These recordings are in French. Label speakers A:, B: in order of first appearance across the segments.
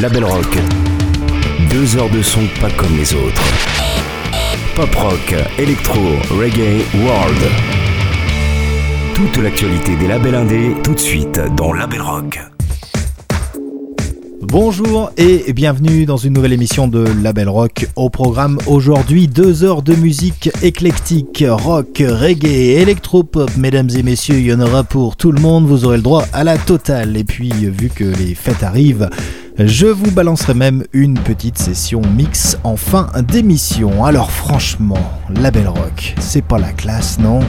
A: Label Rock. Deux heures de son pas comme les autres. Pop rock, électro, reggae, world. Toute l'actualité des labels indés, tout de suite dans Label Rock.
B: Bonjour et bienvenue dans une nouvelle émission de Label Rock. Au programme aujourd'hui, deux heures de musique éclectique, rock, reggae, électropop. Mesdames et messieurs, il y en aura pour tout le monde. Vous aurez le droit à la totale. Et puis, vu que les fêtes arrivent, je vous balancerai même une petite session mix en fin d'émission. Alors franchement, Label Rock, c'est pas la classe, non?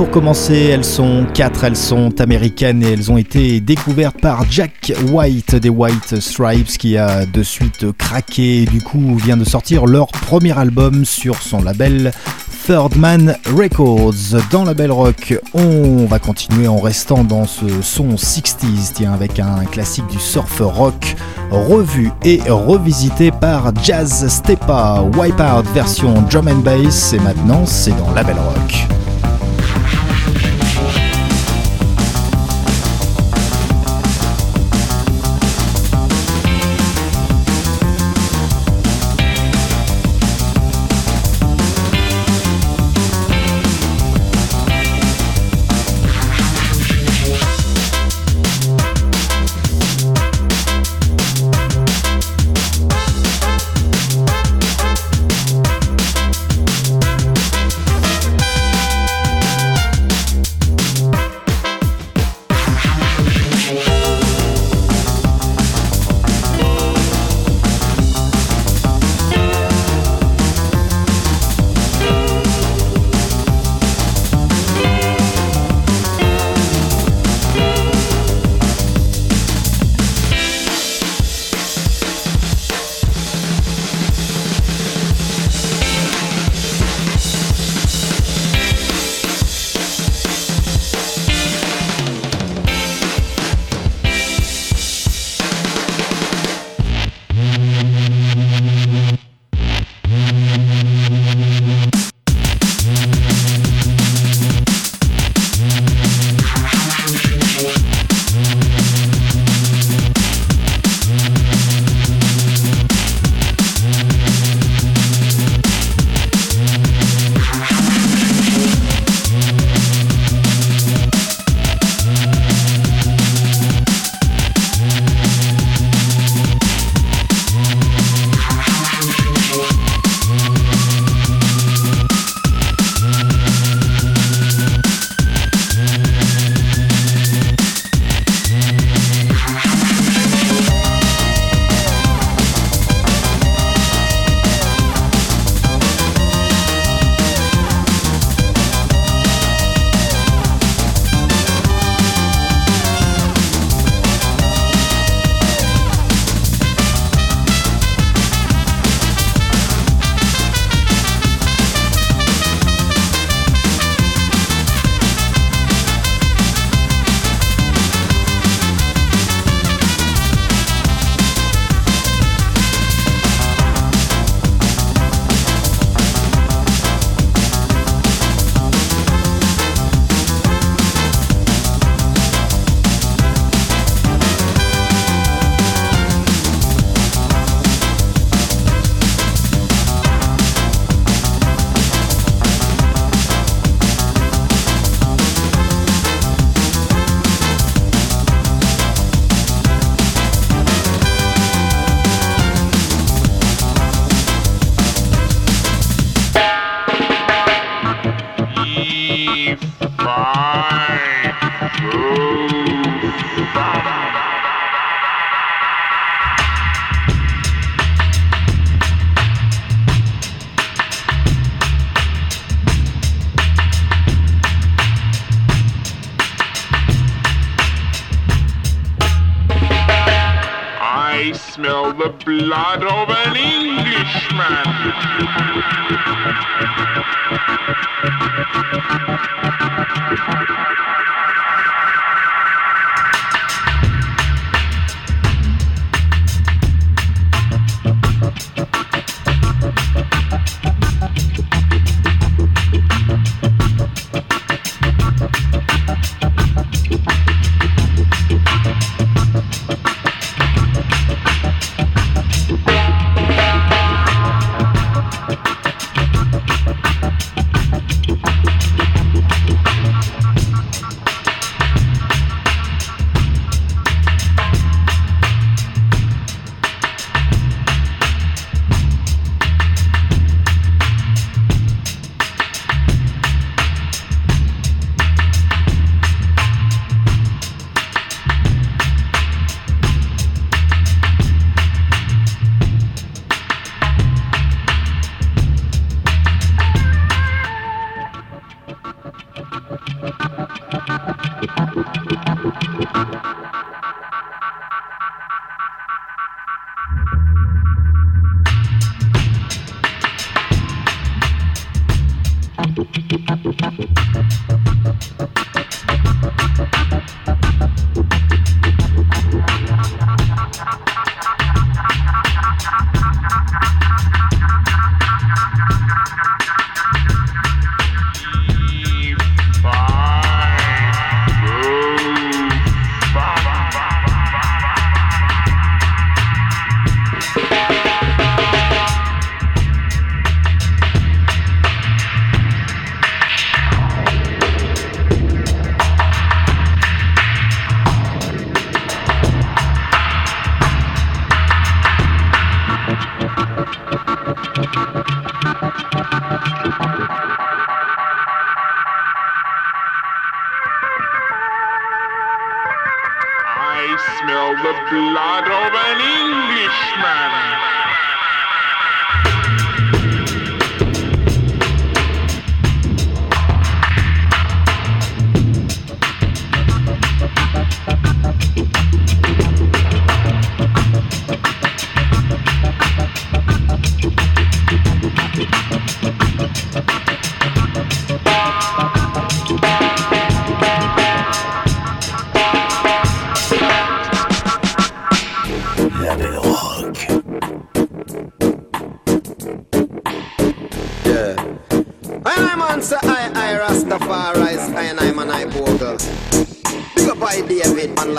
B: Pour commencer, elles sont quatre, elles sont américaines et elles ont été découvertes par Jack White des White Stripes qui a de suite craqué et du coup vient de sortir leur premier album sur son label Third Man Records. Dans la belle rock, on va continuer en restant dans ce son 60s, tiens, avec un classique du surf rock revu et revisité par Jazz Stepa, Wipeout version drum and bass et maintenant c'est dans la belle rock.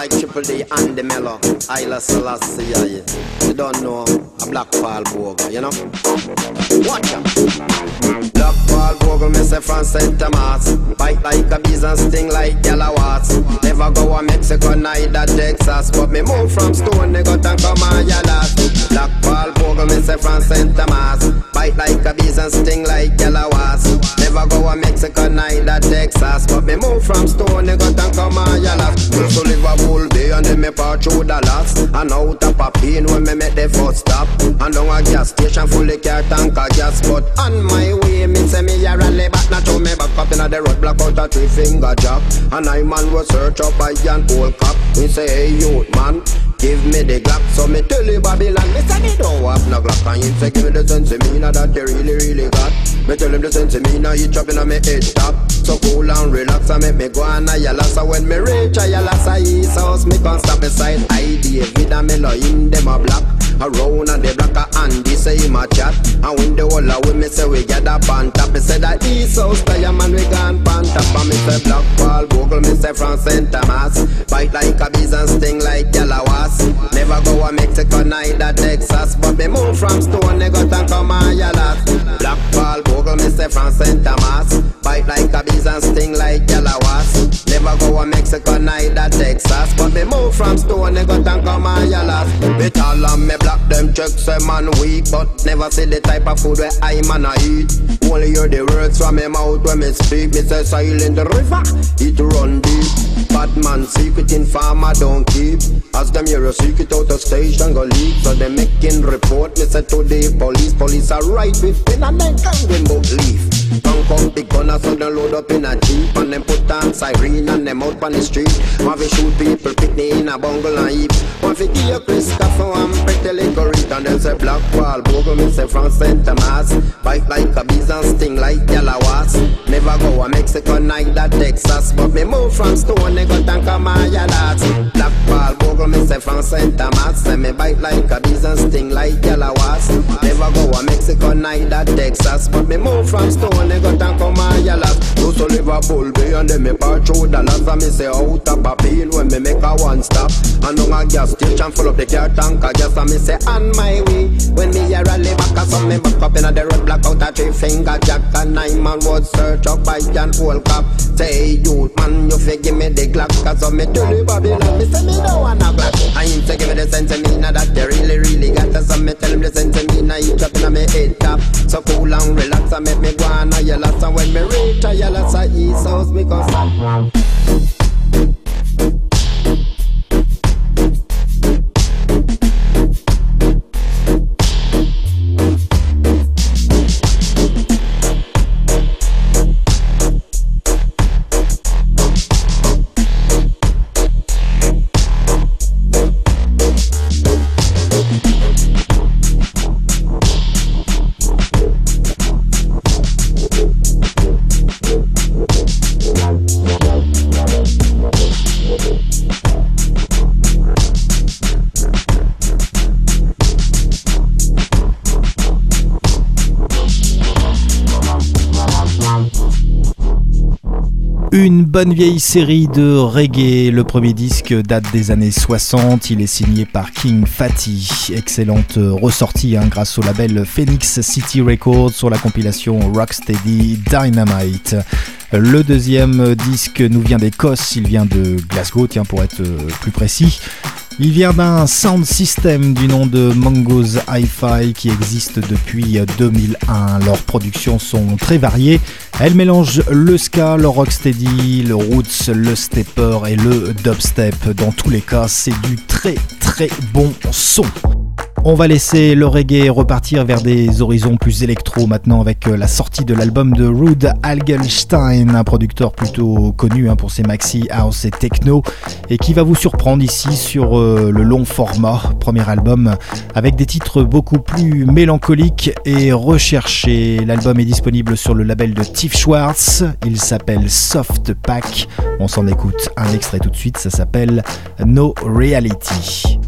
C: like Triple D and the Mello, Isla Selassie. You don't know a Black Paul Bogle, you know? Watch out. Black Paul Bogle, me say from St. Thomas. Bite like a bees and sting like yellow watts. Never go a Mexico, neither Texas. But me move from Stone, they got and come on, you Black Paul Bogle, me say from St. Thomas bite like a bees and sting like yellow wasp. Never go a Mexico, neither Texas. But me move from Stony Gut and come on Yalax. Used to live a whole day and then me part through Dallas. And out of Papine when me make the first stop. And down a gas station full of car tank a gas. But on my way, me say me a rally back. Now show me back up in a the road block out a three finger job. And I man was search up by an old cop. He say, hey youth man, give me the Glock. So me tell you Babylon, me say me don't have no Glock. And he say, give me the sense me now that you really, really got. Me tell him the sense me now he chopping on me head top. So cool and relax and make me go on a yalla. So when me reach a yalla, say his house, me can't stop beside I David and me lo in them a block. Around and the black and say him a chat. And when the whole of me say we get up on top He say that east house tire man we gone pan top. And me say black ball vocal me say from. Thomas. Bite like a bees and sting like yellow was Never go a Mexico neither Texas. But me move from Stone they got and come on yellow Black ball vocal me say from. Thomas. Bite like a bees and sting like yellow was Never go a Mexico neither Texas But me move from Stone they got and come on yellow Me tall and me black Black them check say eh, man weak, but never see the type of food where I man I eat. Only hear the words from my mouth when me speak. Me say silent the river, it run deep. Bad man secret in farmer don't keep. As them hear a secret out of station go leak, so they making report. Me say to the police, police are right with pin and then can them both leave. Don't come big gunner so they load up in a jeep and them put on siren and them out on the street. To shoot people, picnic in a and heap. Want to give you Chris so I'm pretty little and they say black ball. Bogle me say from St. Thomas. Bite like a bees and sting like yellow wasp. Never go a Mexico, neither Texas. But me move from Stone, they got and come on your lads. Black ball, Bogle me say from St. Thomas. Say me bite like a bees and sting like yellow wasp. Never go a Mexico, neither Texas. But me move from Stone, they got and come on your lads. Used to live a bull bay and then me part through the lands and me say out of a when me make a one stop. And on a gas station full up the car tank, I guess and me say on my way. When me hear a lay back, I saw me back up in the road block out a three finger jack and nine man was search up by Jan Paul Cap. Say youth man, you fi give me the Glock, cause of me to the Babylon. Me say me no wanna black. I ain't say give me the now that they really really got us. And me tell him the now you drop in me head top. So cool and relax I make me go on a yellow. And when me reach a yellow, say east house because
B: Une bonne vieille série de reggae. Le premier disque date des années 60. Il est signé par King Fatty. Excellente ressortie hein, grâce au label Phoenix City Records sur la compilation Rocksteady Dynamite. Le deuxième disque nous vient d'Écosse, il vient de Glasgow, tiens pour être plus précis. Il vient d'un sound system du nom de Mongoose Hi-Fi qui existe depuis 2001. Leurs productions sont très variées. Elles mélangent le ska, le rocksteady, le roots, le stepper et le dubstep. Dans tous les cas, c'est du très très bon son. On va laisser le reggae repartir vers des horizons plus électro maintenant avec euh, la sortie de l'album de Rude Algelstein, un producteur plutôt connu hein, pour ses maxi house et techno et qui va vous surprendre ici sur euh, le long format, premier album avec des titres beaucoup plus mélancoliques et recherchés. L'album est disponible sur le label de Tiff Schwartz, il s'appelle Soft Pack. On s'en écoute un extrait tout de suite, ça s'appelle No Reality.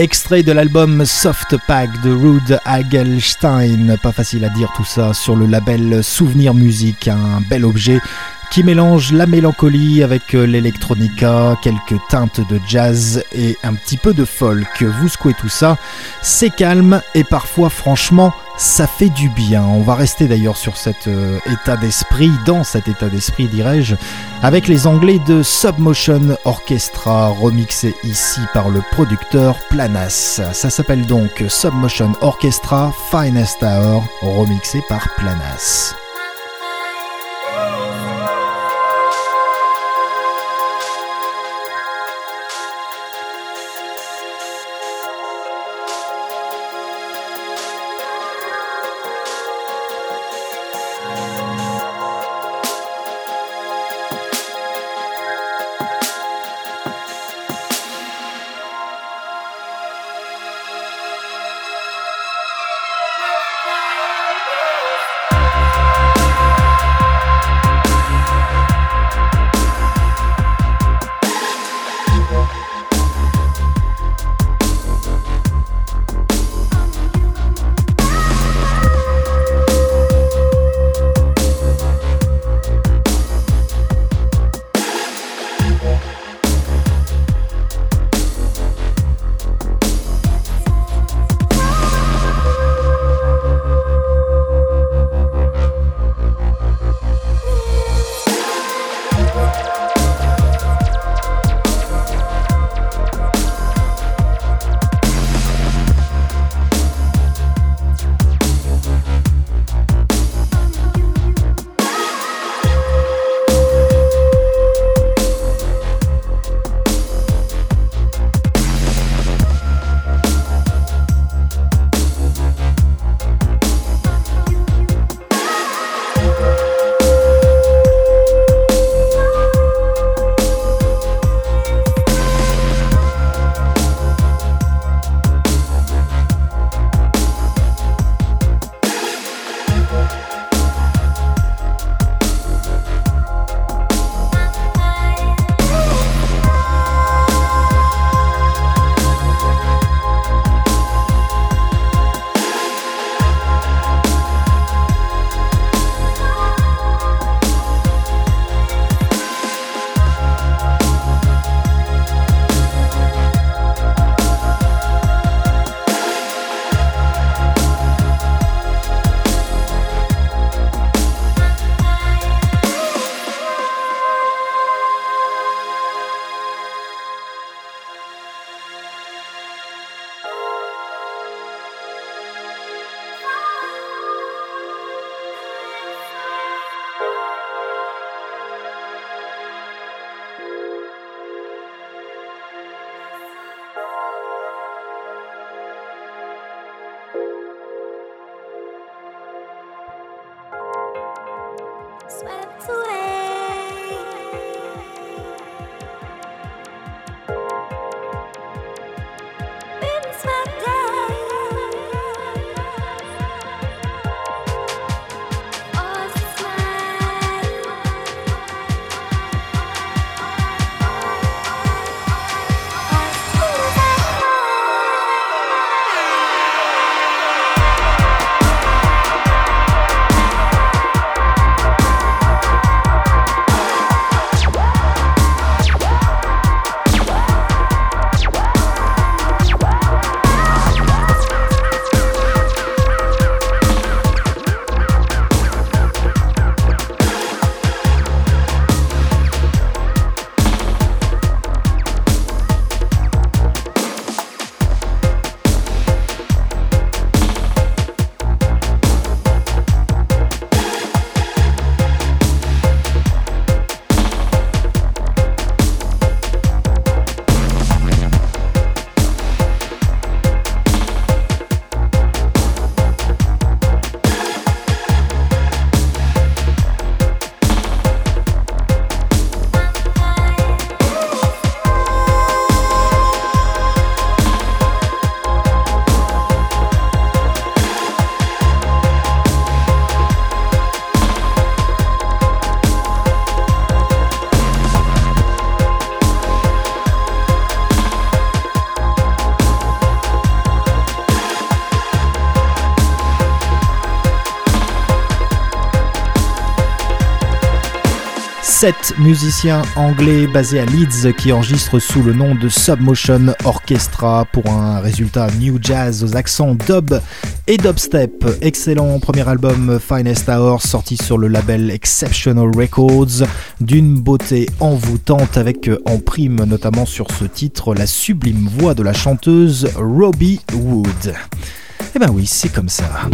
B: Extrait de l'album Soft Pack de Rude Hagelstein. Pas facile à dire tout ça sur le label Souvenir Musique, un bel objet qui mélange la mélancolie avec l'électronica, quelques teintes de jazz et un petit peu de folk. Vous secouez tout ça, c'est calme et parfois franchement ça fait du bien. On va rester d'ailleurs sur cet euh, état d'esprit, dans cet état d'esprit dirais-je, avec les Anglais de Submotion Orchestra, remixé ici par le producteur Planas. Ça s'appelle donc Submotion Orchestra Finest Hour, remixé par Planas. Sept musiciens anglais basés à Leeds qui enregistrent sous le nom de Submotion Orchestra pour un résultat new jazz aux accents dub et dubstep. Excellent premier album Finest Hour sorti sur le label Exceptional Records d'une beauté envoûtante avec en prime notamment sur ce titre la sublime voix de la chanteuse Robbie Wood. Eh ben oui, c'est comme ça.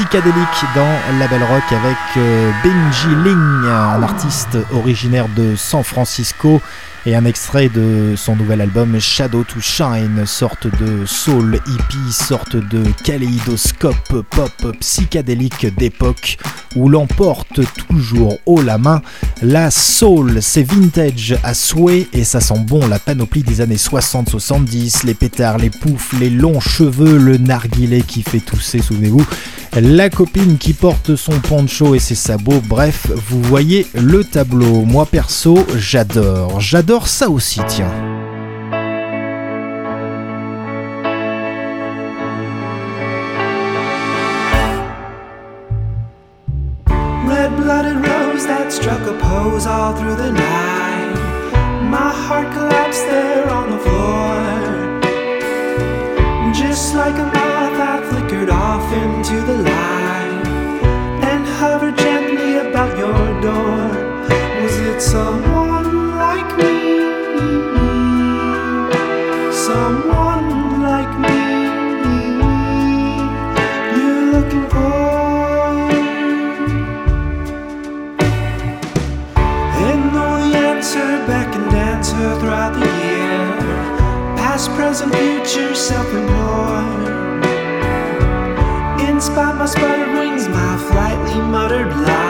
B: Psychédélique dans Label Rock avec euh, Benji Ling, un artiste originaire de San Francisco et un extrait de son nouvel album Shadow to Shine, sorte de soul hippie, sorte de kaléidoscope pop psychédélique d'époque où l'emporte toujours haut la main. La soul, c'est vintage à souhait et ça sent bon la panoplie des années 60-70, les pétards, les poufs, les longs cheveux, le narguilé qui fait tousser, souvenez-vous, la copine qui porte son poncho et ses sabots, bref, vous voyez le tableau. Moi perso, j'adore, j'adore ça aussi, tiens.
D: Red-blooded rose that struck a pose all through the night. My heart collapsed there on the floor. Just like a my sputtered wings, my flightly muttered lines.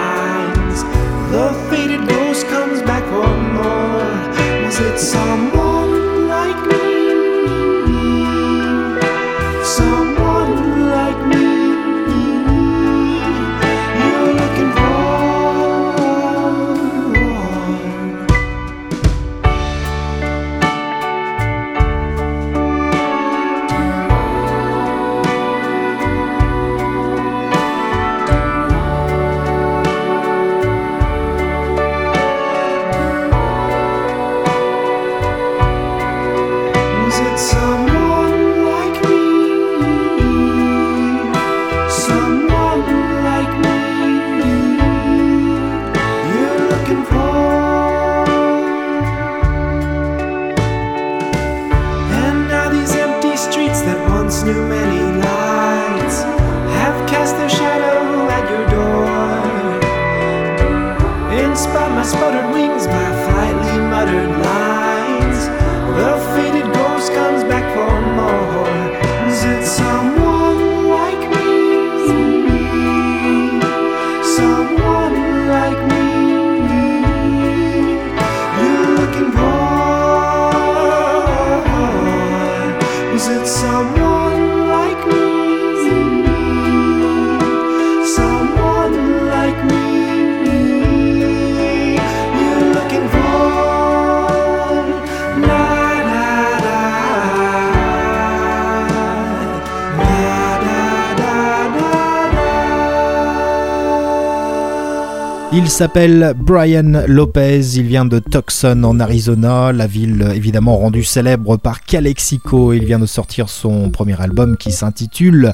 B: Il s'appelle Brian Lopez, il vient de Tucson en Arizona, la ville évidemment rendue célèbre par Calexico. Il vient de sortir son premier album qui s'intitule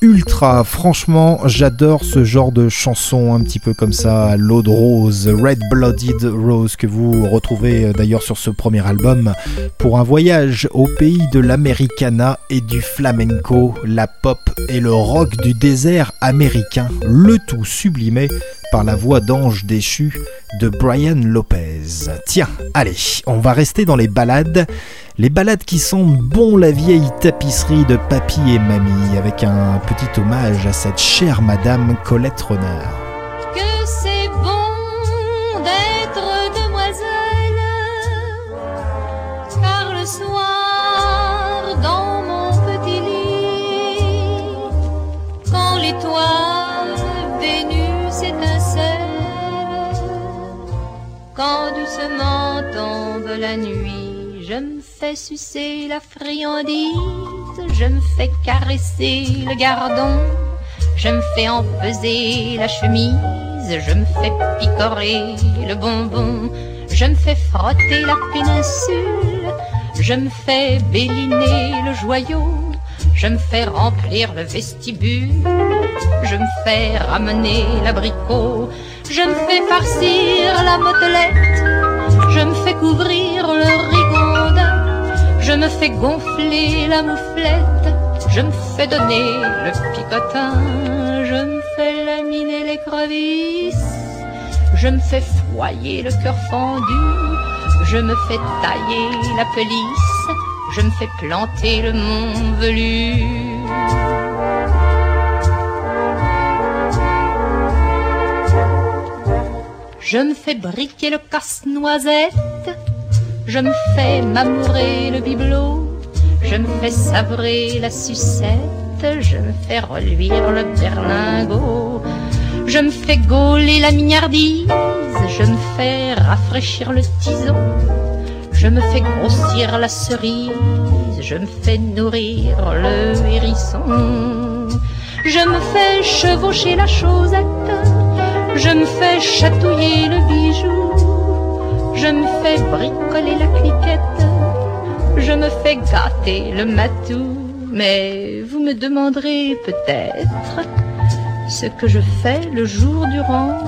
B: Ultra. Franchement, j'adore ce genre de chanson un petit peu comme ça, l'eau de rose, Red Blooded Rose, que vous retrouvez euh, d'ailleurs sur ce premier album, pour un voyage au pays de l'americana et du flamenco, la pop et le rock du désert américain, le tout sublimé par la voix d'ange déchu de Brian Lopez. Tiens, allez, on va rester dans les balades. Les balades qui sentent bon la vieille tapisserie de papy et mamie, avec un petit hommage à cette chère Madame Colette Renard.
E: que c'est bon d'être demoiselle, car le soir dans mon petit lit, quand l'étoile Vénus étincelle, quand doucement tombe la nuit, je me fais sucer la friandise, je me fais caresser le gardon. Je me fais empeser la chemise, je me fais picorer le bonbon, je me fais frotter la péninsule, je me fais béliner le joyau, je me fais remplir le vestibule, je me fais ramener l'abricot, je me fais farcir la motelette, je me fais couvrir le rigondin, je me fais gonfler la mouflette, je me fais donner le picotin, je fais laminer les crevisses. Je me fais foyer le cœur fendu. Je me fais tailler la pelisse. Je me fais planter le mont velu. Je me fais briquer le casse-noisette. Je me fais m'amourer le bibelot. Je me fais sabrer la sucette. Je me fais reluire le berlingot. Je me fais gauler la mignardise. Je me fais rafraîchir le tison. Je me fais grossir la cerise. Je me fais nourrir le hérisson. Je me fais chevaucher la chaussette. Je me fais chatouiller le bijou, je me fais bricoler la cliquette, je me fais gâter le matou. Mais vous me demanderez peut-être ce que je fais le jour durant.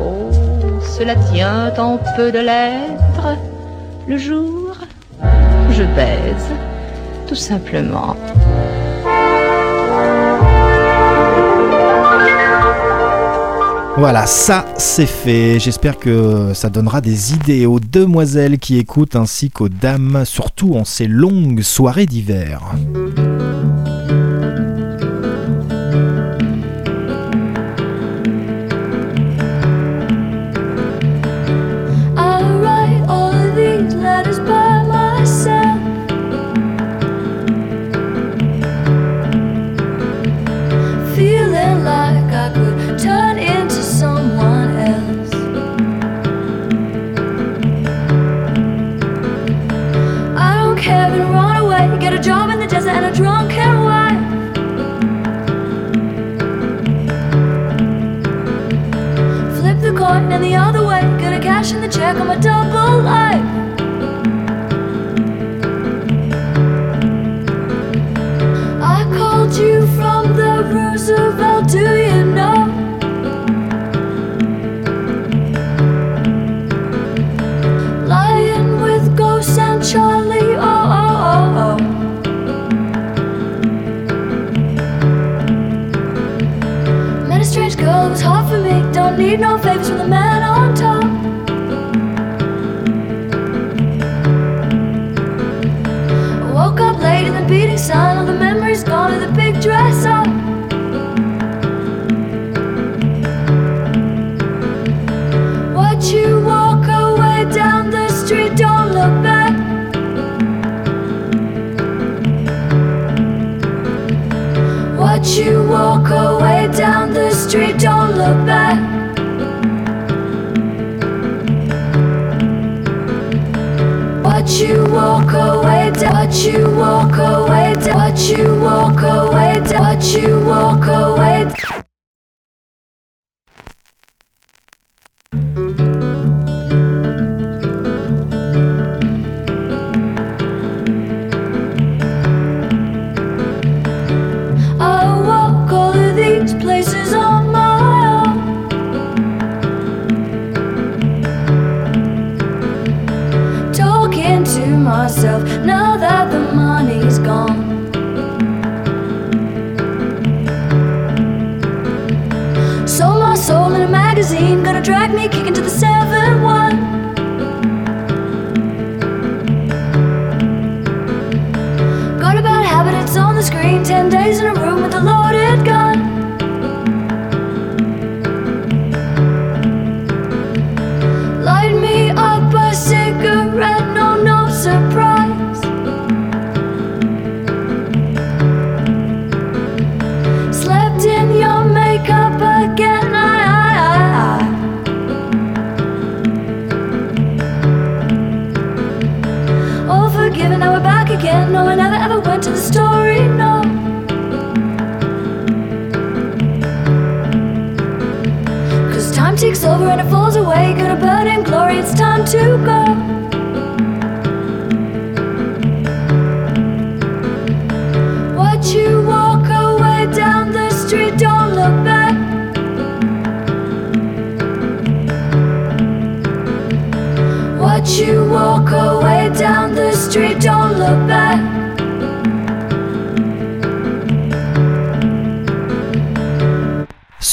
E: Oh, cela tient en peu de lettres. Le jour, je baise, tout simplement.
B: Voilà, ça c'est fait. J'espère que ça donnera des idées aux demoiselles qui écoutent ainsi qu'aux dames, surtout en ces longues soirées d'hiver.
F: the other way. Gonna cash in the check, on my double life. need no favors from the man. what you walk away, what you walk away, what you walk away.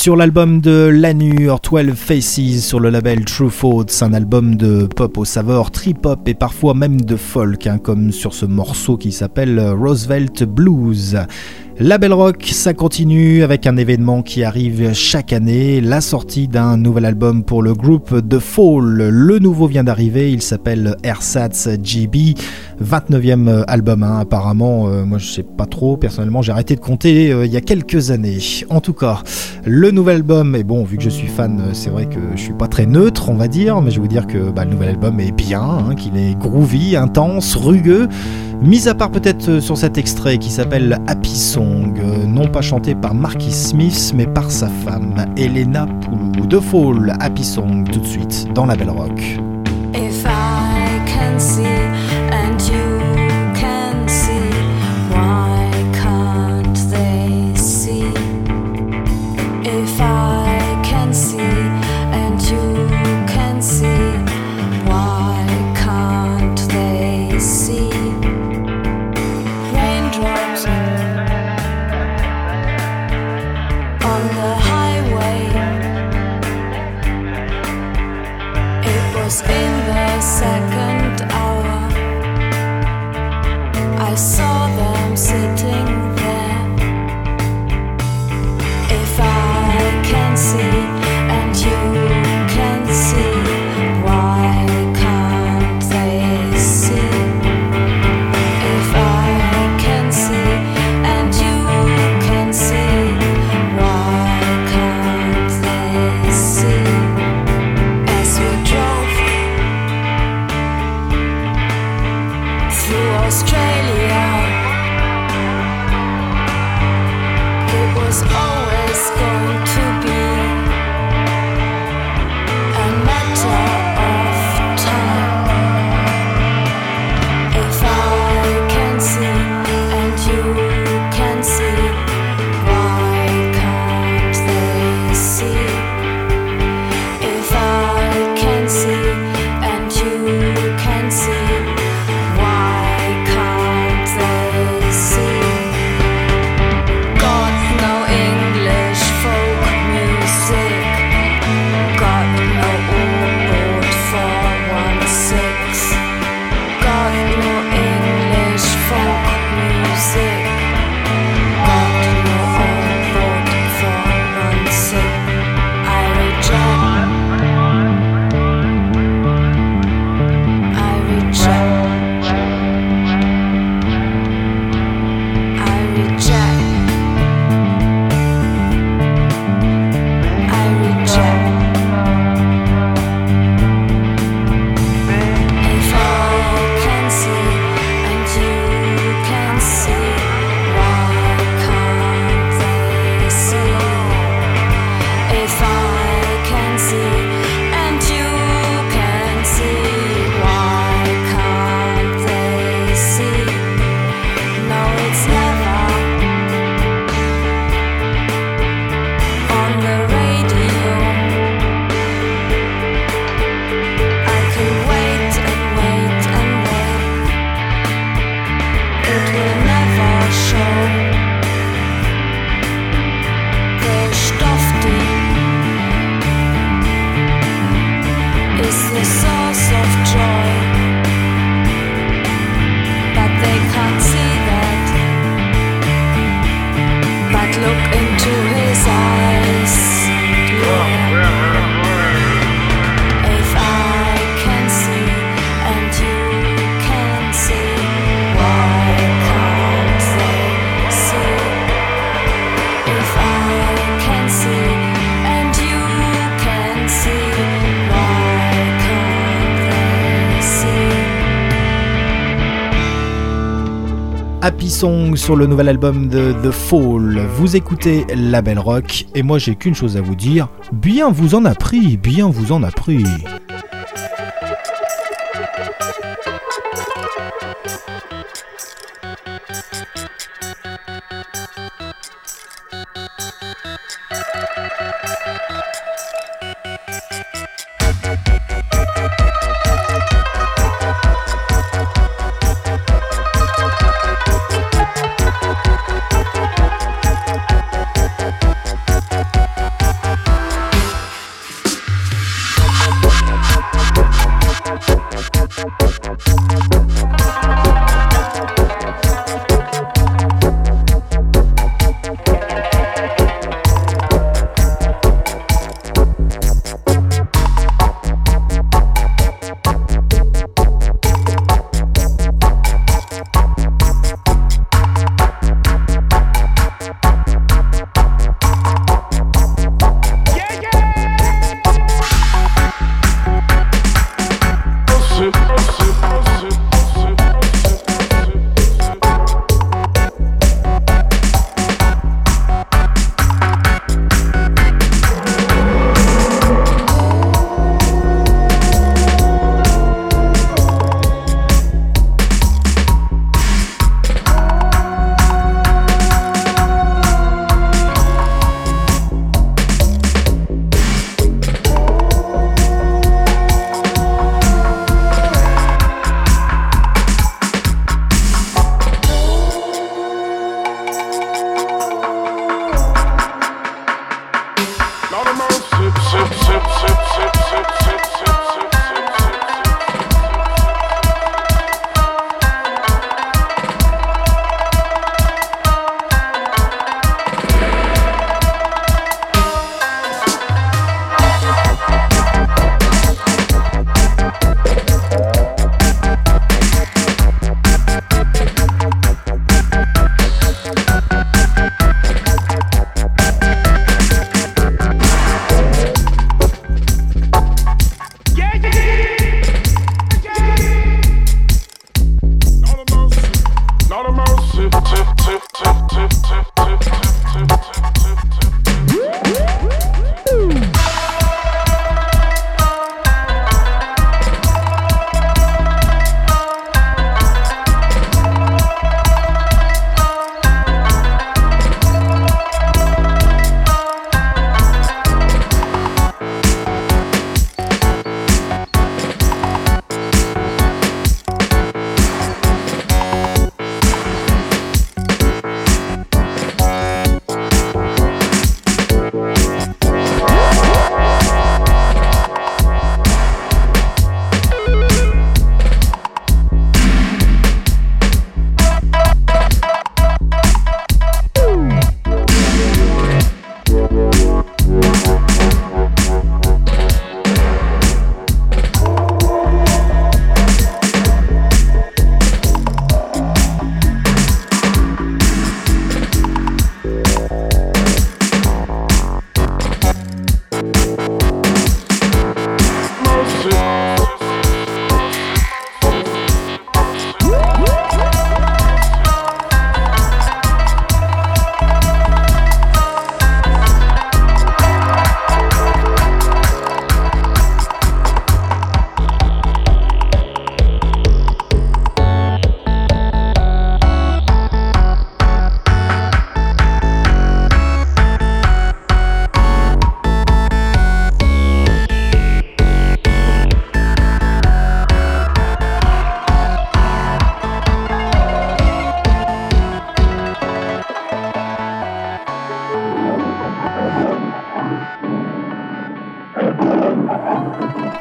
B: Sur l'album de Lanure, 12 Faces sur le label True Thoughts, un album de pop au saveur trip-hop et parfois même de folk, hein, comme sur ce morceau qui s'appelle Roosevelt Blues. La Belle Rock, ça continue avec un événement qui arrive chaque année, la sortie d'un nouvel album pour le groupe The Fall. Le nouveau vient d'arriver, il s'appelle Ersatz GB, 29e album hein, apparemment. Euh, moi je sais pas trop, personnellement j'ai arrêté de compter euh, il y a quelques années. En tout cas, le nouvel album, et bon vu que je suis fan, euh, c'est vrai que je suis pas très neutre on va dire, mais je vais vous dire que bah, le nouvel album est bien, hein, qu'il est groovy, intense, rugueux. Mis à part peut-être sur cet extrait qui s'appelle Happy non pas chanté par Marquis Smith, mais par sa femme, Elena Poulou. De Fall, Happy Song, tout de suite, dans la Belle Rock.
G: See
B: Sur le nouvel album de The Fall. Vous écoutez La Belle Rock et moi j'ai qu'une chose à vous dire, bien vous en a pris, bien vous en a pris.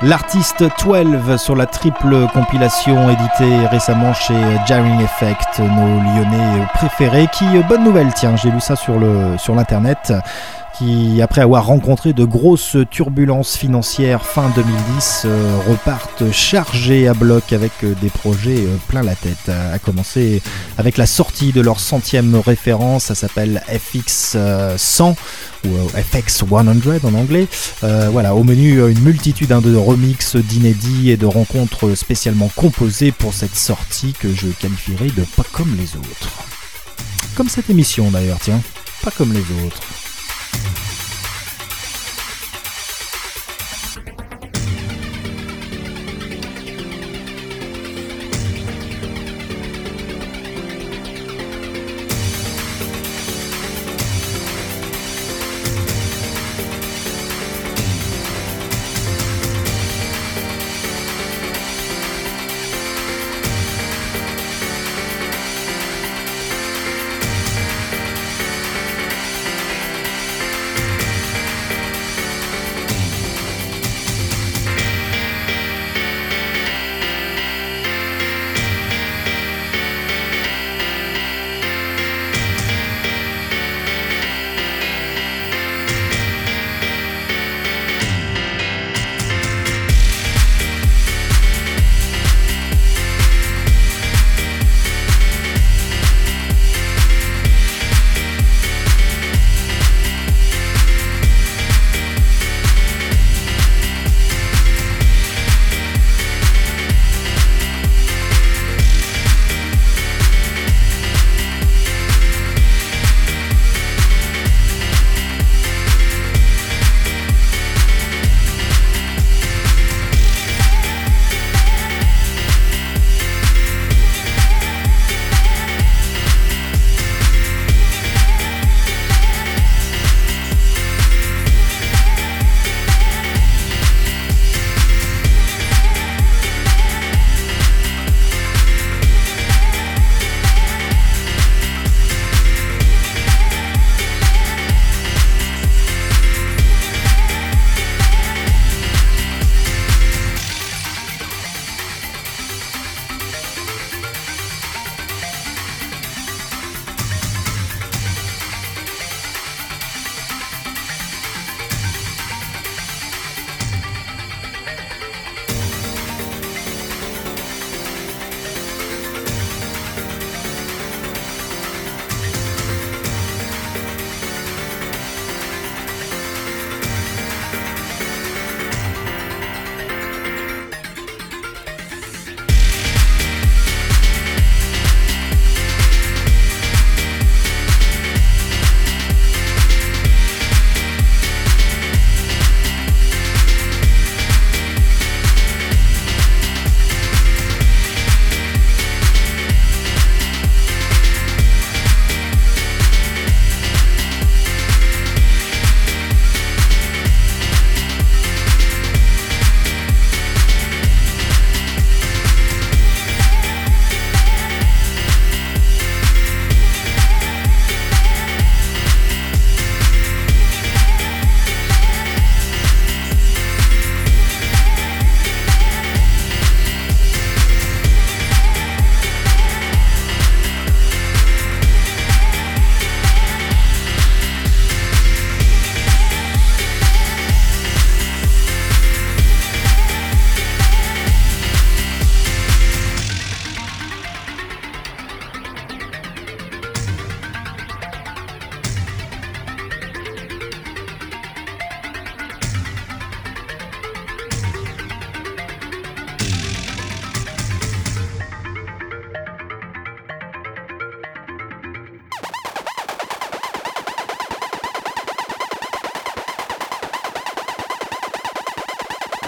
B: L'artiste 12 sur la triple compilation éditée récemment chez Jarring Effect, nos lyonnais préférés. Qui, bonne nouvelle, tiens, j'ai lu ça sur l'internet qui, après avoir rencontré de grosses turbulences financières fin 2010, euh, repartent chargés à bloc avec euh, des projets euh, plein la tête. À commencer avec la sortie de leur centième référence, ça s'appelle FX 100 ou FX 100 en anglais. voilà, au menu une multitude hein, de remixes, d'inédits et de rencontres spécialement composées pour cette sortie que je qualifierais de pas comme les autres. Comme cette émission d'ailleurs, tiens, pas comme les autres.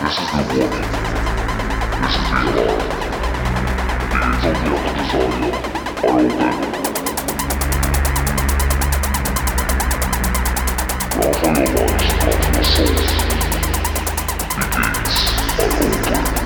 B: This is the warning. This is the alarm. The gates of the Anabazaria are open. Not for your life, not for your soul. The gates are open.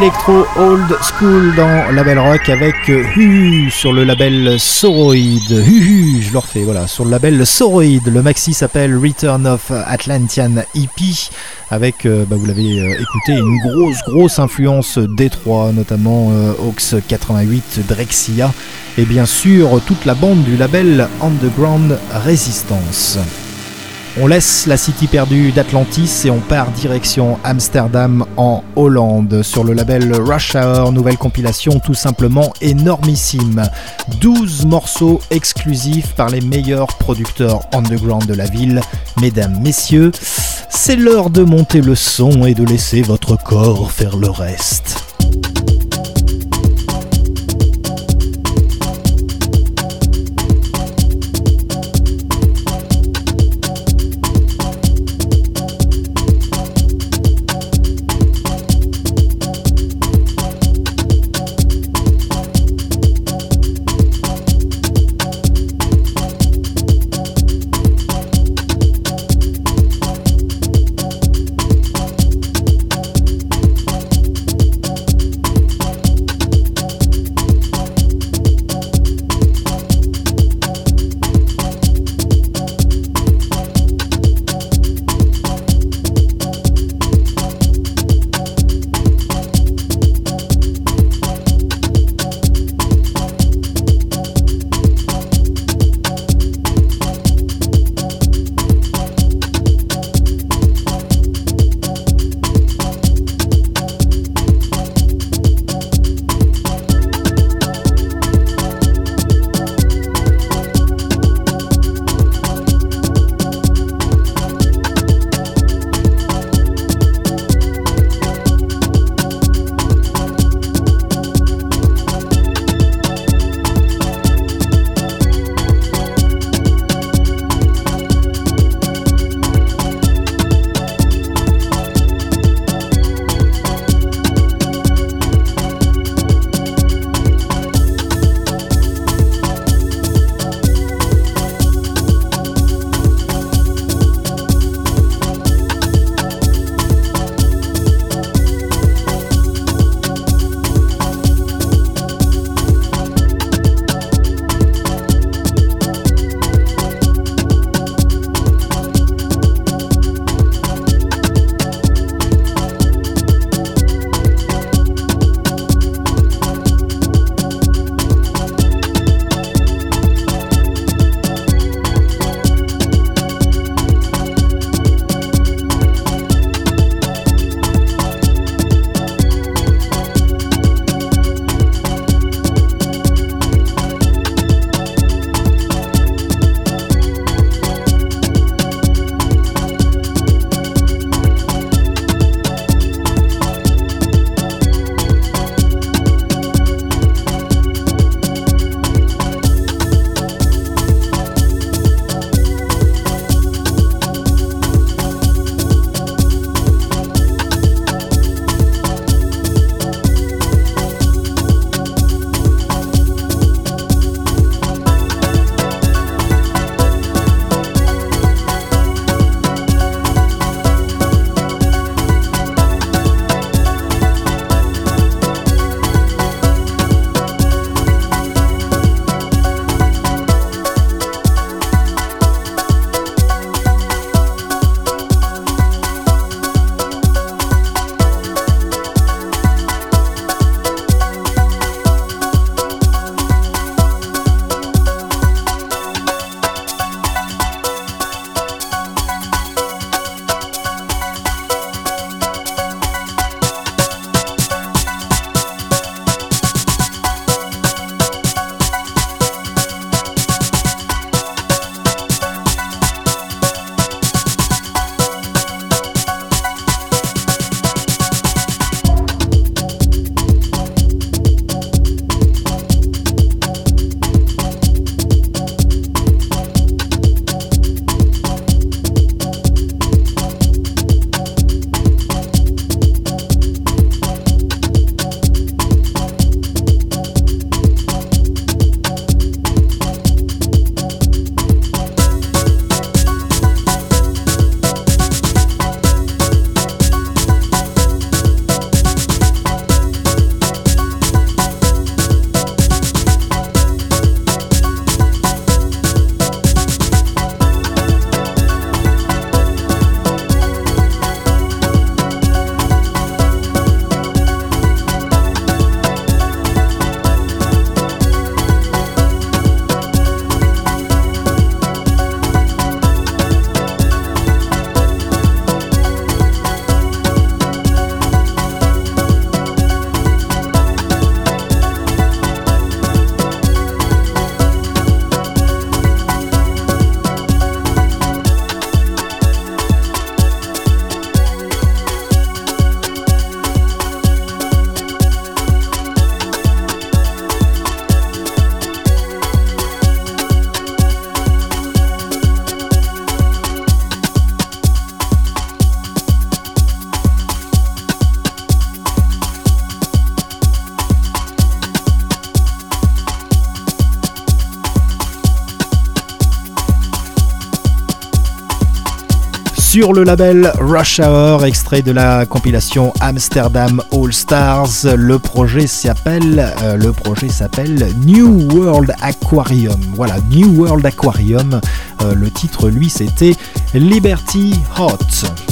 B: Electro Old School dans Label Rock avec Huhu sur le label Soroid. Huhu, je le refais, voilà, sur le label Soroid. Le maxi s'appelle Return of Atlantian EP avec, euh, bah, vous l'avez euh, écouté, une grosse, grosse influence Détroit, notamment euh, Ox 88, Drexia et bien sûr toute la bande du label Underground Resistance. On laisse la city perdue d'Atlantis et on part direction Amsterdam en Hollande sur le label Rush Hour, nouvelle compilation tout simplement énormissime. 12 morceaux exclusifs par les meilleurs producteurs underground de la ville. Mesdames, messieurs, c'est l'heure de monter le son et de laisser votre corps faire le reste. Sur le label Rush Hour, extrait de la compilation Amsterdam All Stars. Le projet s'appelle euh, New World Aquarium. Voilà, New World Aquarium. Euh, le titre, lui, c'était Liberty Hot.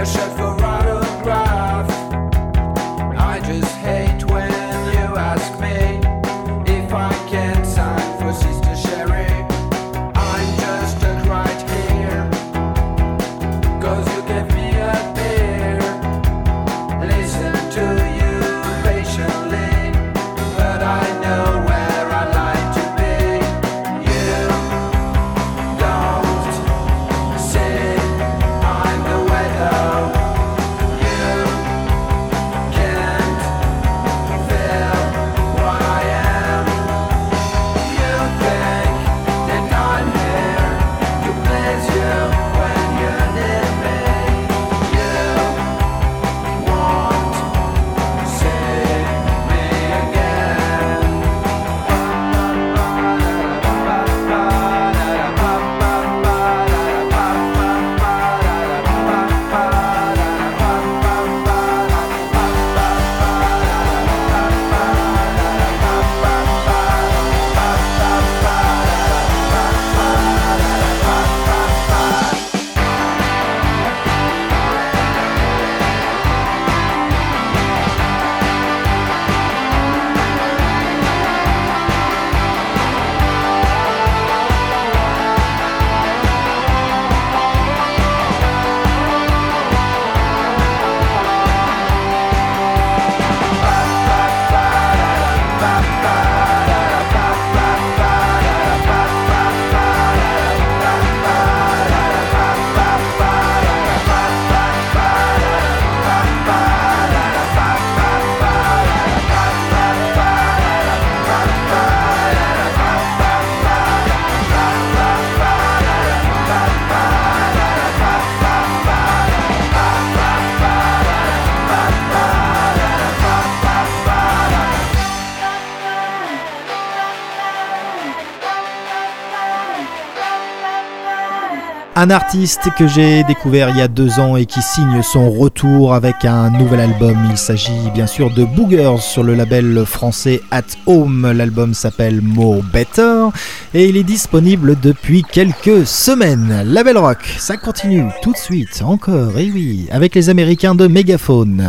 H: der Schöpfung.
B: Un artiste que j'ai découvert il y a deux ans et qui signe son retour avec un nouvel album. Il s'agit bien sûr de Boogers sur le label français At Home. L'album s'appelle More Better et il est disponible depuis quelques semaines. Label Rock, ça continue tout de suite, encore, et oui, avec les Américains de Megaphone.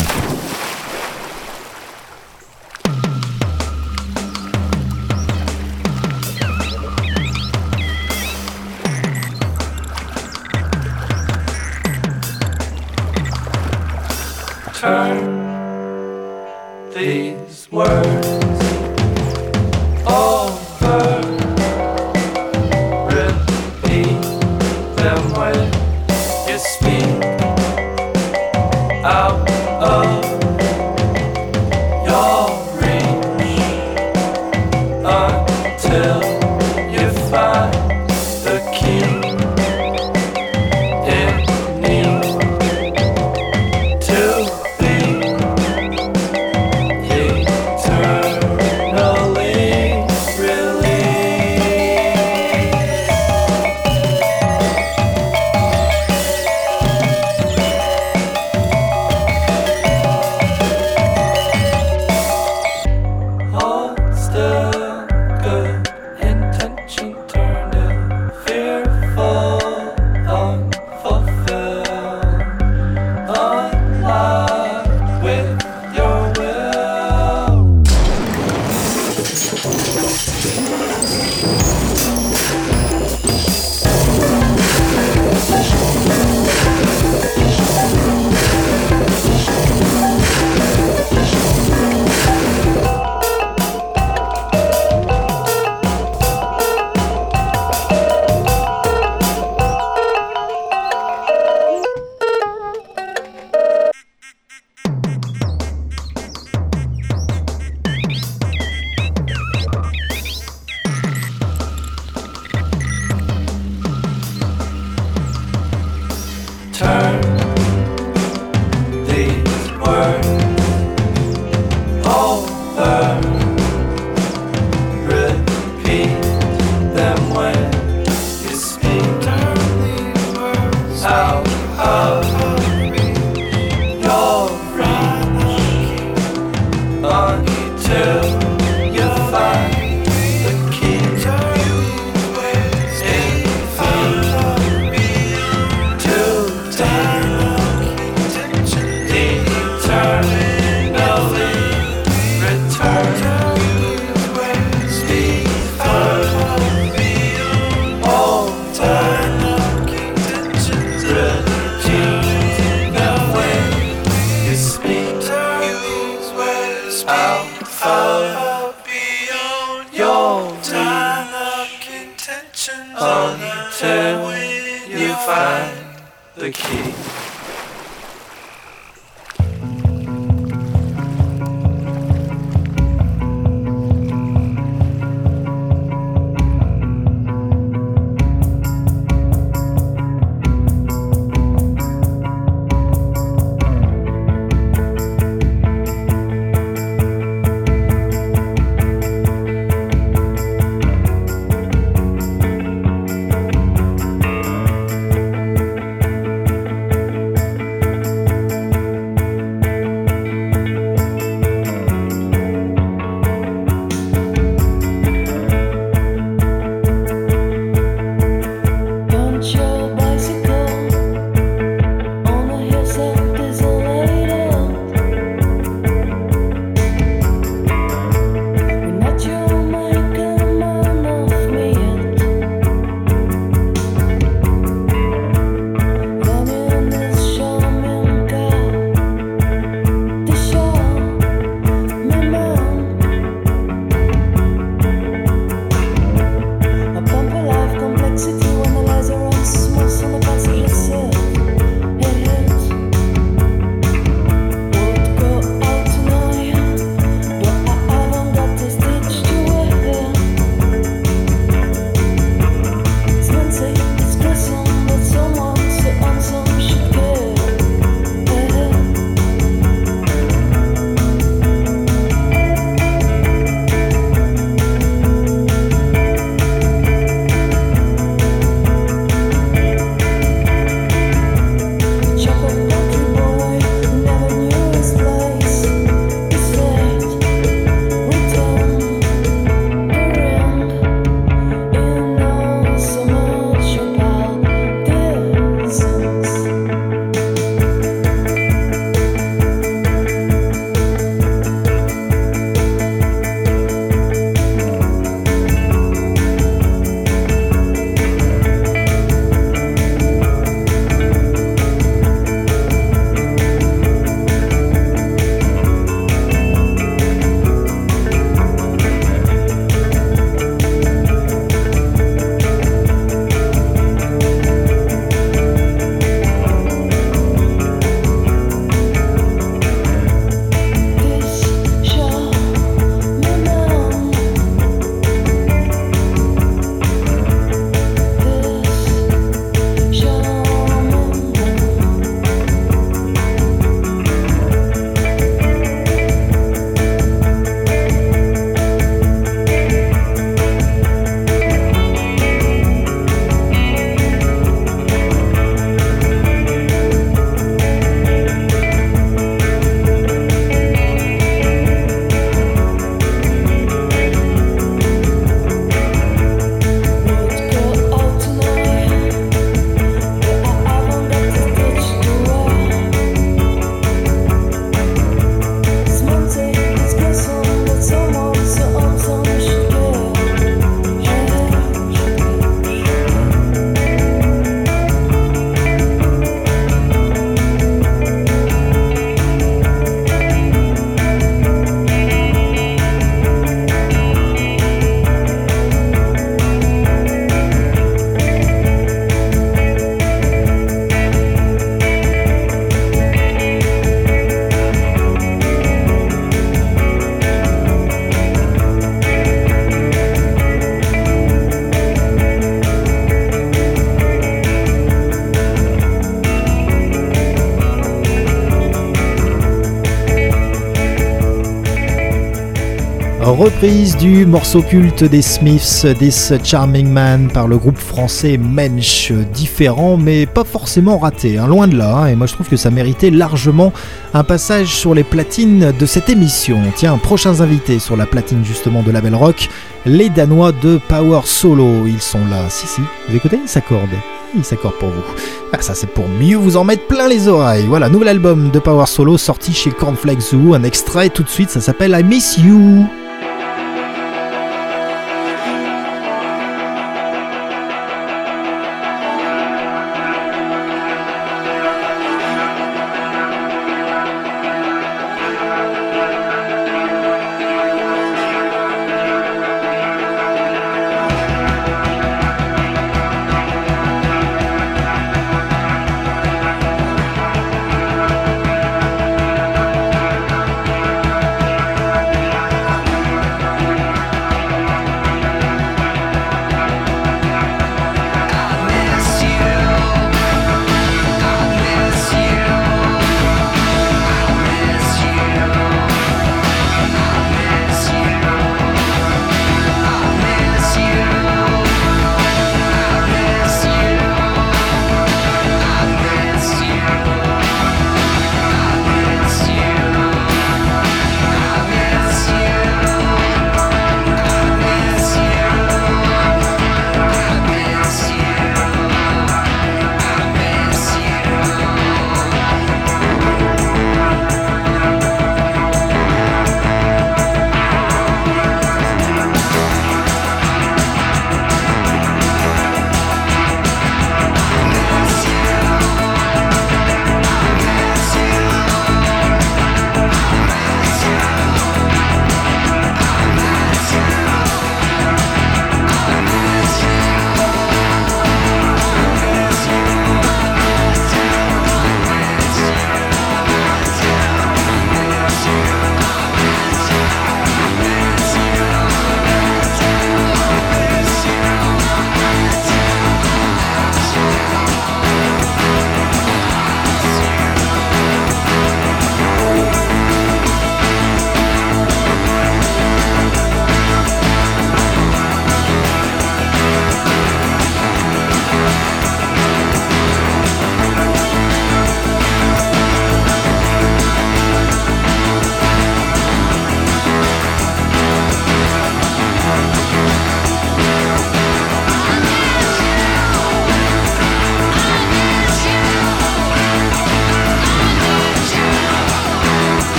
B: Reprise du morceau culte des Smiths, This Charming Man, par le groupe français Mensch. Différent, mais pas forcément raté, hein, loin de là. Hein, et moi je trouve que ça méritait largement un passage sur les platines de cette émission. Tiens, prochains invités sur la platine justement de Label Rock, les Danois de Power Solo. Ils sont là. Si, si, vous écoutez Ils s'accordent. Ils s'accordent pour vous. Ah, ça c'est pour mieux vous en mettre plein les oreilles. Voilà, nouvel album de Power Solo sorti chez Cornflakes Zoo. Un extrait tout de suite, ça s'appelle I Miss You.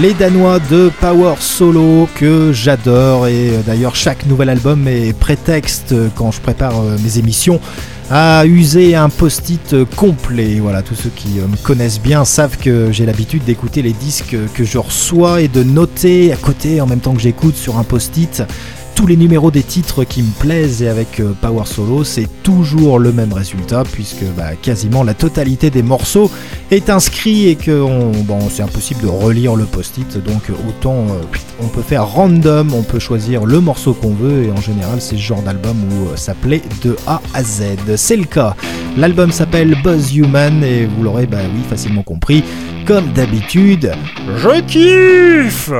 B: Les Danois de Power Solo que j'adore et euh, d'ailleurs chaque nouvel album est prétexte euh, quand je prépare euh, mes émissions à user un post-it complet. Voilà, tous ceux qui me connaissent bien savent que j'ai l'habitude d'écouter les disques que je reçois et de noter à côté en même temps que j'écoute sur un post-it tous les numéros des titres qui me plaisent et avec euh, Power Solo c'est toujours le même résultat puisque bah, quasiment la totalité des morceaux est inscrit et que bon, c'est impossible de relire le post-it donc autant euh, on peut faire random, on peut choisir le morceau qu'on veut et en général c'est ce genre d'album où euh, ça plaît de A à Z. C'est le cas. L'album s'appelle Buzz Human et vous l'aurez bah oui facilement compris. Comme d'habitude, je kiffe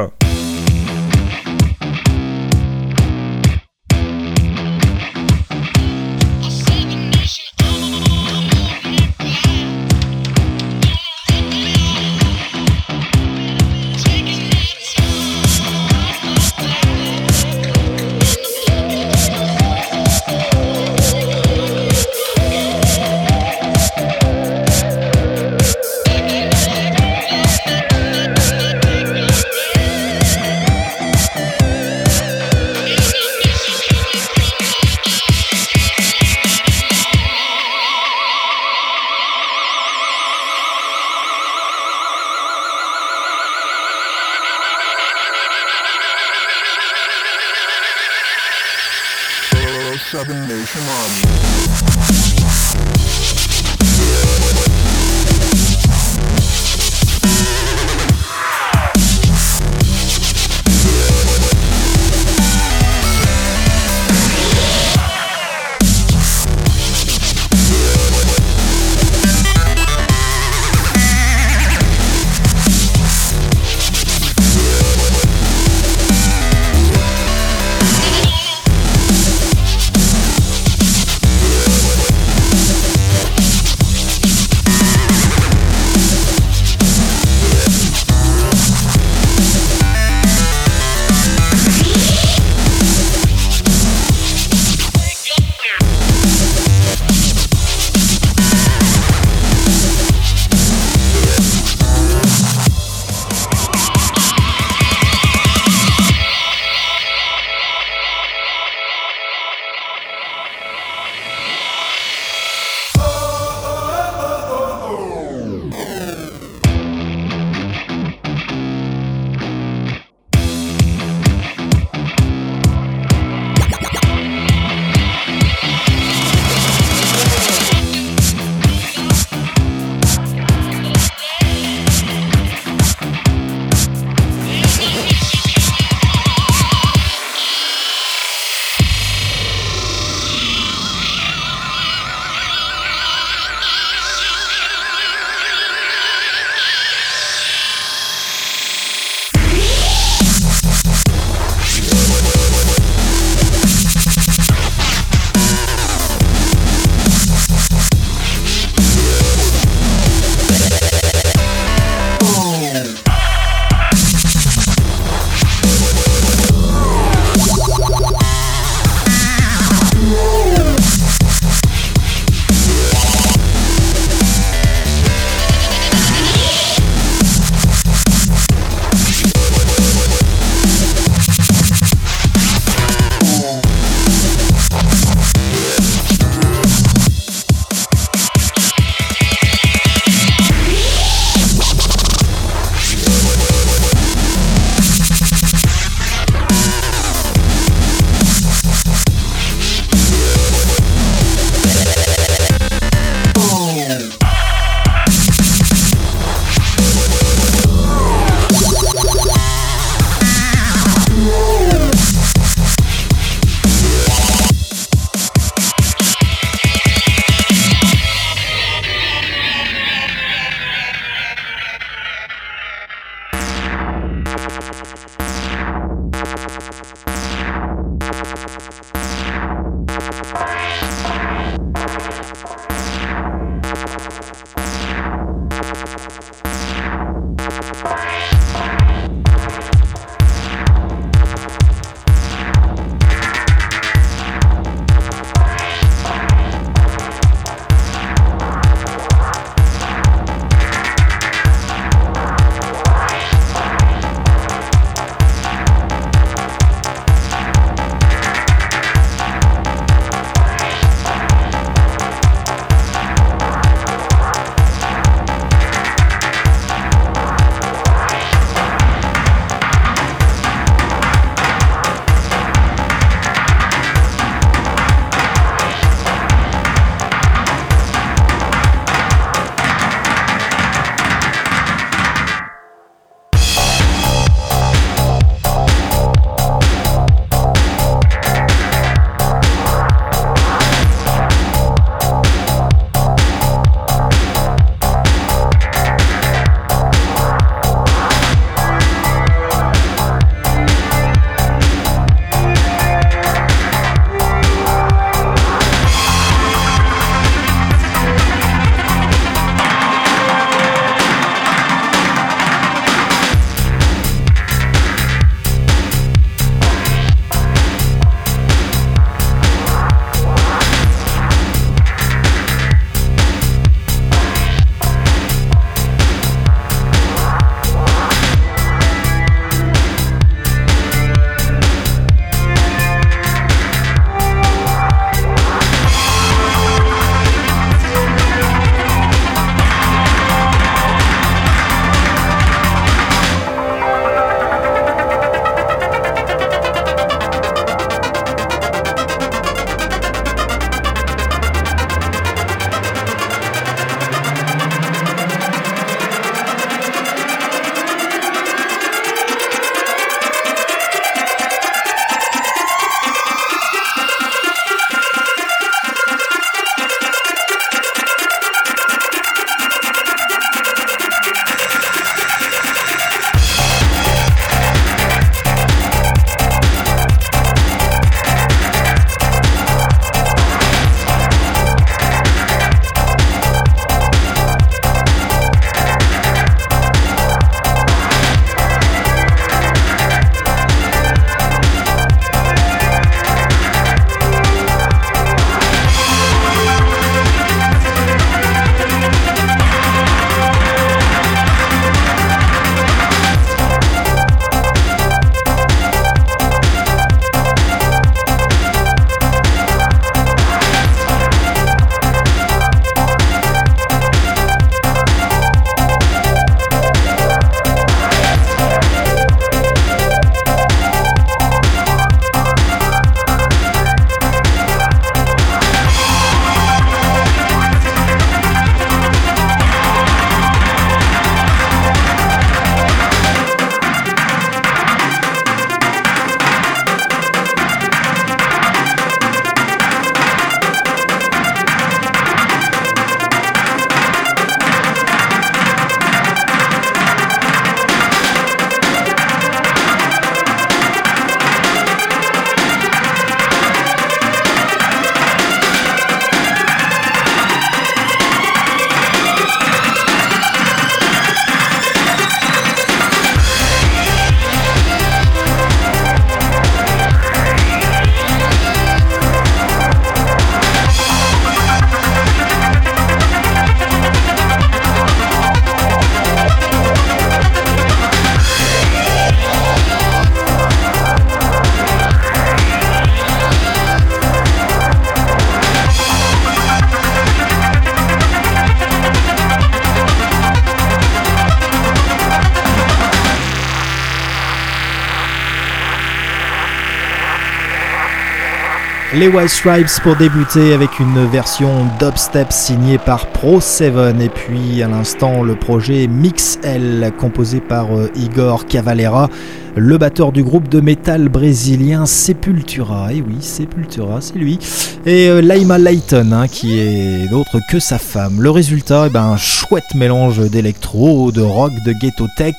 B: Les White Stripes pour débuter avec une version dubstep signée par Pro7 et puis à l'instant le projet Mix L composé par euh, Igor Cavalera, le batteur du groupe de métal brésilien Sepultura. Et oui, Sepultura, c'est lui. Et euh, Laima Layton hein, qui est d'autre que sa femme. Le résultat, eh ben, un chouette mélange d'électro, de rock, de ghetto tech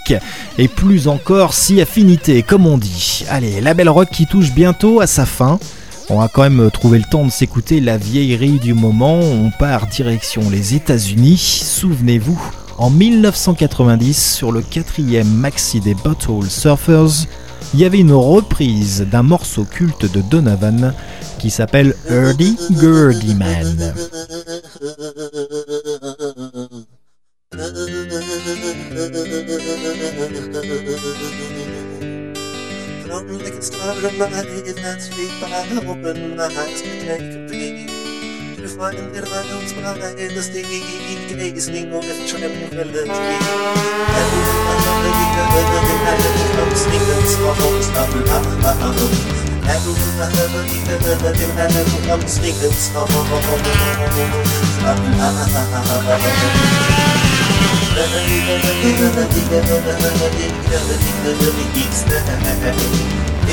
B: et plus encore si affinité comme on dit. Allez, la belle rock qui touche bientôt à sa fin. On va quand même trouver le temps de s'écouter la vieillerie du moment. On part direction les États-Unis. Souvenez-vous, en 1990, sur le quatrième maxi des Bottle Surfers, il y avait une reprise d'un morceau culte de Donovan qui s'appelle Early Gurdy Man.
I: Herz liegt
J: gerade
I: oben, mein Hals bedeckt und liegt.
J: Wir fragen den Reihungsmacher
I: in das
J: Ding, Krieges
I: Ding die und jetzt schon im Welle liegt. Er ruft nach der Liga, Welle, den Heilen Strauß liegt ins Verhaus, Apfel, Apfel, Apfel. Er ruft nach der Liga, Welle, den Heilen Strauß liegt ins Verhaus, Apfel, Apfel, Thank you.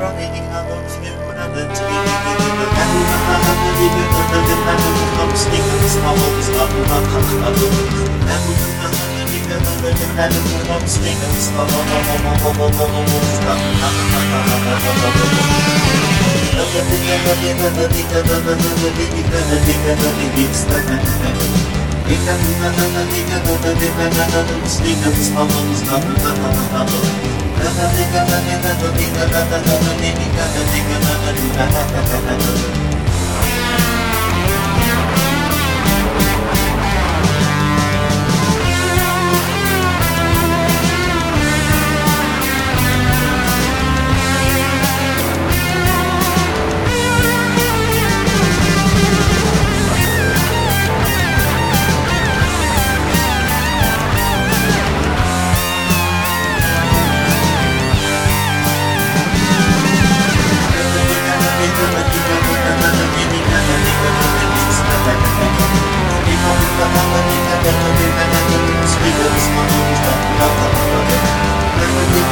J: running out
I: here running to me Sneakers, bubbles, bubbles, bubbles, bubbles. Tata tika tata tata tika tata tata tika tata tika tata tika tata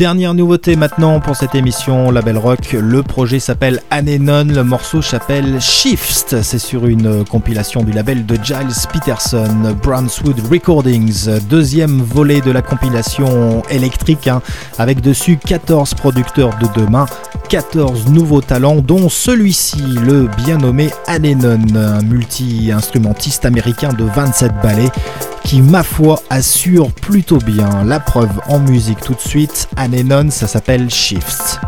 B: Dernière nouveauté maintenant pour cette émission Label Rock, le projet s'appelle Anenon, le morceau s'appelle Shifts, c'est sur une compilation du label de Giles Peterson, Brownswood Recordings, deuxième volet de la compilation électrique, hein, avec dessus 14 producteurs de demain, 14 nouveaux talents, dont celui-ci, le bien nommé Anenon, un multi-instrumentiste américain de 27 ballets qui, ma foi, assure plutôt bien. La preuve en musique tout de suite, Anenon, ça s'appelle Shifts.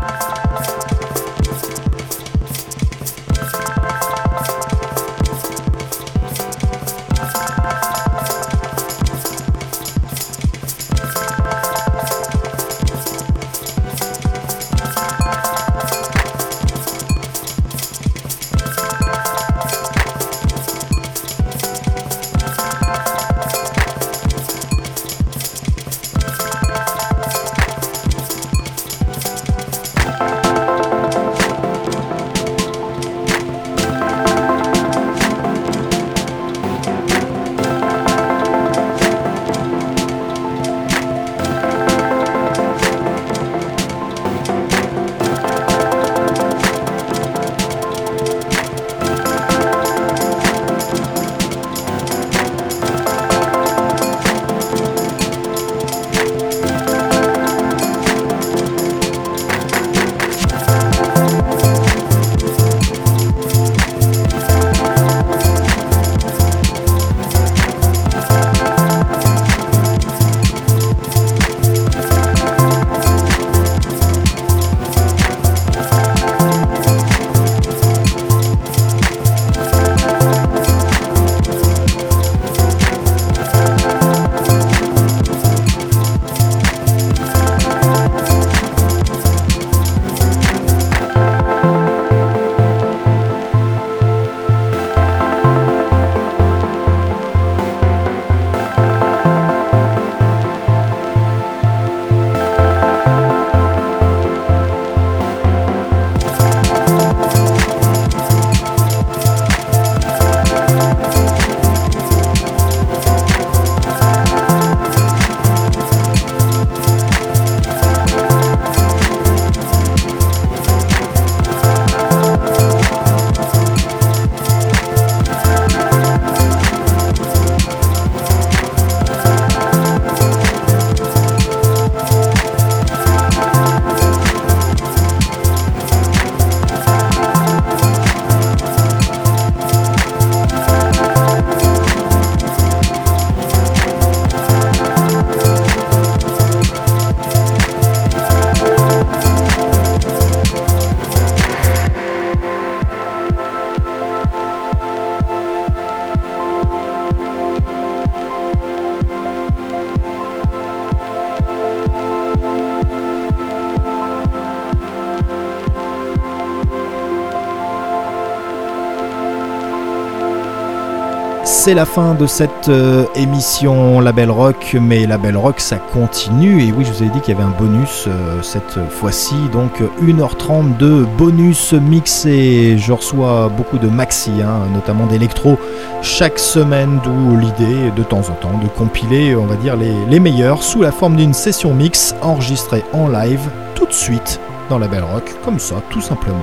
B: C'est la fin de cette euh, émission Label Rock, mais Label Rock ça continue. Et oui, je vous ai dit qu'il y avait un bonus euh, cette fois-ci, donc 1h30 de bonus mixé. Je reçois beaucoup de maxi, hein, notamment d'électro, chaque semaine, d'où l'idée de temps en temps de compiler, on va dire, les, les meilleurs sous la forme d'une session mix enregistrée en live tout de suite dans Label Rock, comme ça, tout simplement.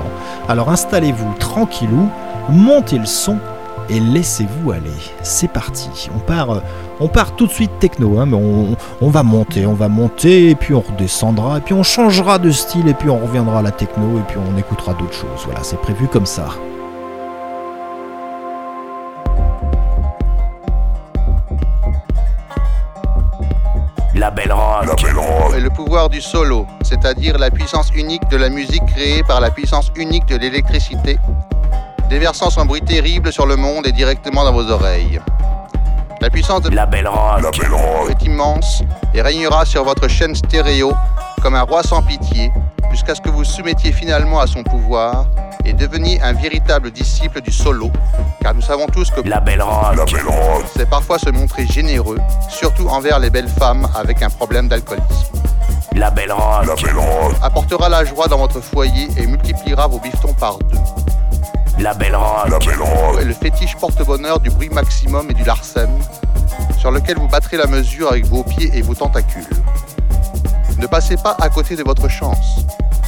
B: Alors installez-vous tranquillou, montez le son et laissez-vous aller. C'est parti. On part, euh, on part tout de suite techno, hein, mais on, on, va monter, on va monter, et puis on redescendra, et puis on changera de style, et puis on reviendra à la techno, et puis on écoutera d'autres choses. Voilà, c'est prévu comme ça.
K: La belle rock. La belle
L: rock. Et le pouvoir du solo, c'est-à-dire la puissance unique de la musique créée par la puissance unique de l'électricité déversant son bruit terrible sur le monde et directement dans vos oreilles. La puissance de
K: la belle rock, la belle
L: rock. est immense et régnera sur votre chaîne stéréo comme un roi sans pitié jusqu'à ce que vous soumettiez finalement à son pouvoir et deveniez un véritable disciple du solo, car nous savons tous que la
K: belle rock, la belle
L: rock. c'est parfois se montrer généreux, surtout envers les belles femmes avec un problème d'alcoolisme.
K: La belle rock, la belle rock.
L: apportera la joie dans votre foyer et multipliera vos bifetons par deux.
K: La belle rock, la belle
L: rock. Et le fétiche porte-bonheur du bruit maximum et du larsen, sur lequel vous battrez la mesure avec vos pieds et vos tentacules. Ne passez pas à côté de votre chance.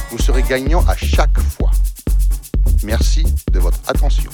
L: Vous serez gagnant à chaque fois. Merci de votre attention.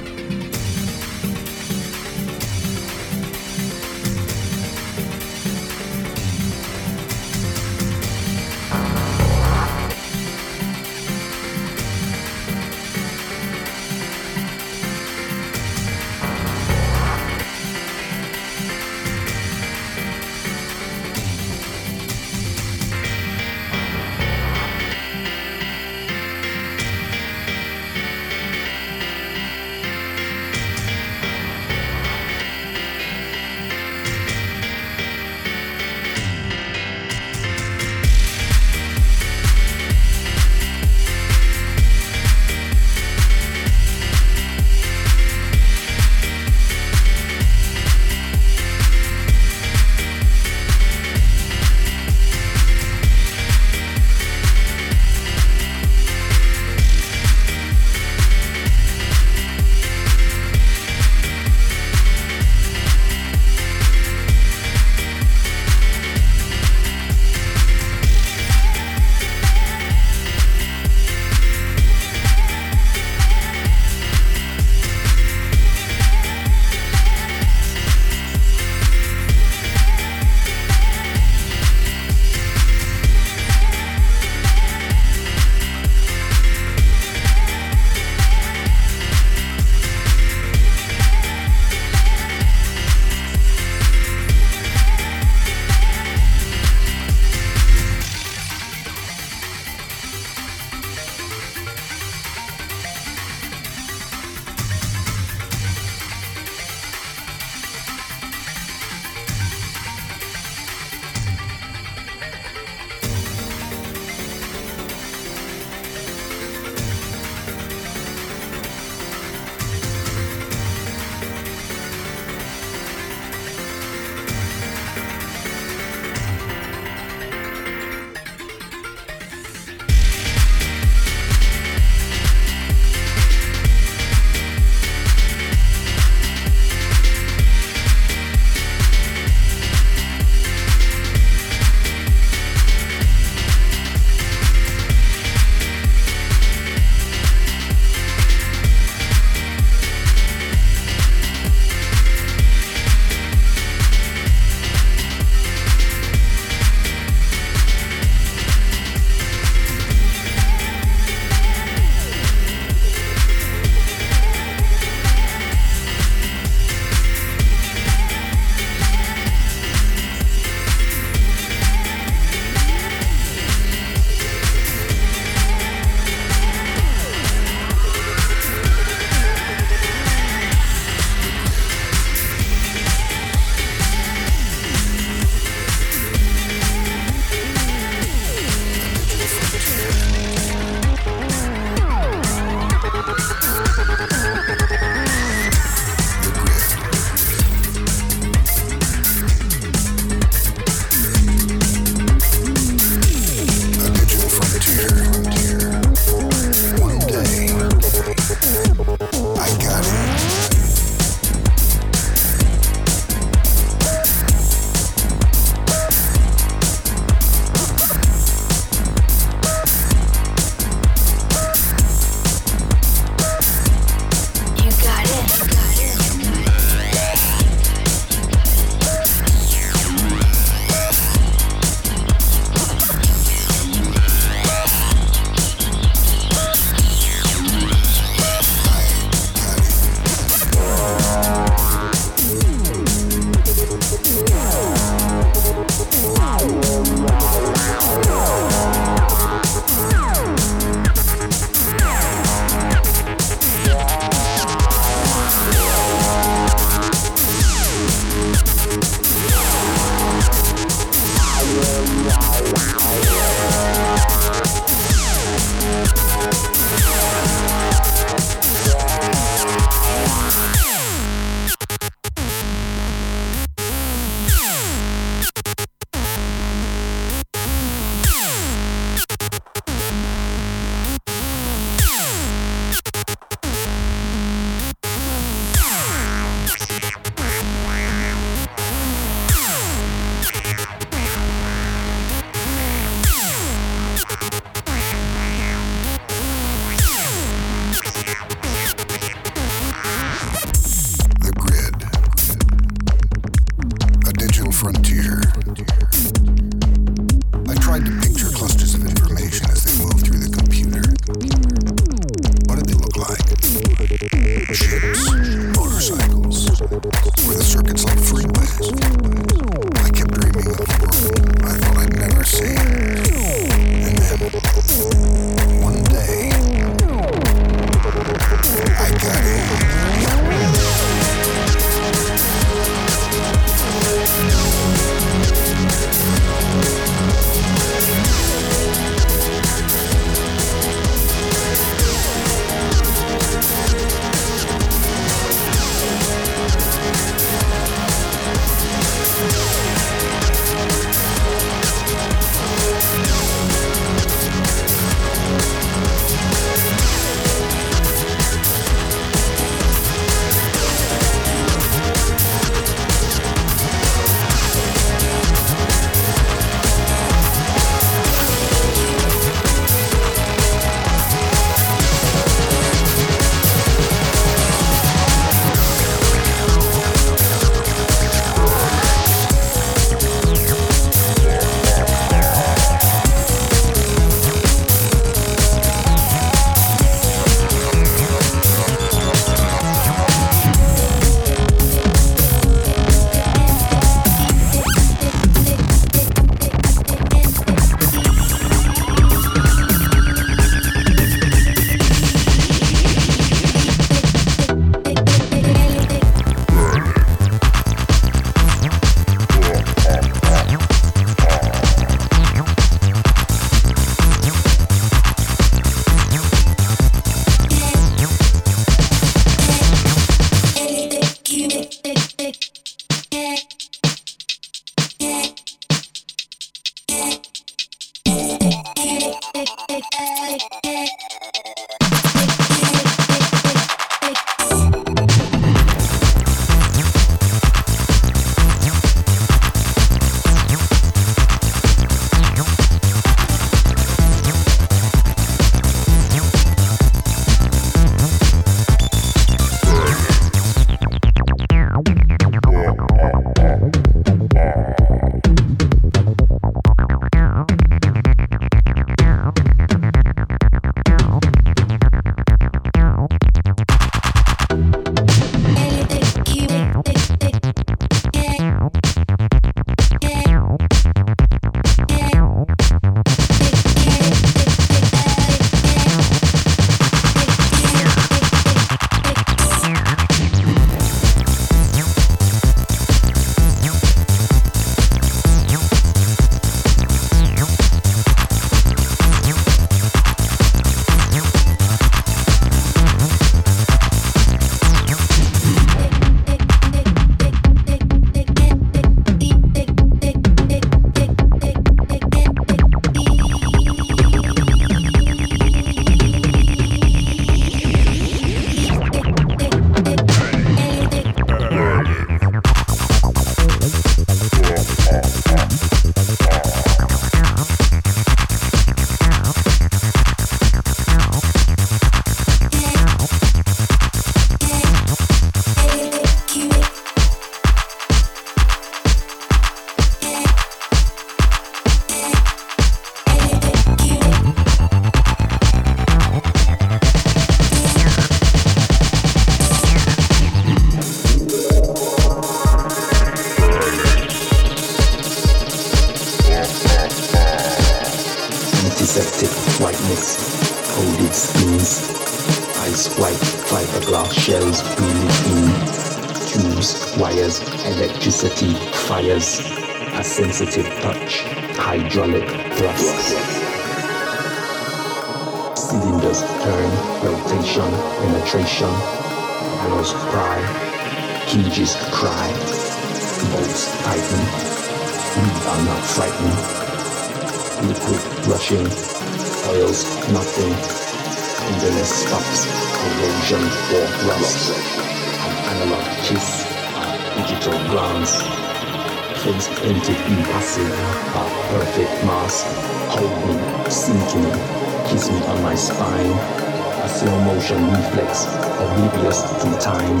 M: Slow motion reflex, oblivious to time,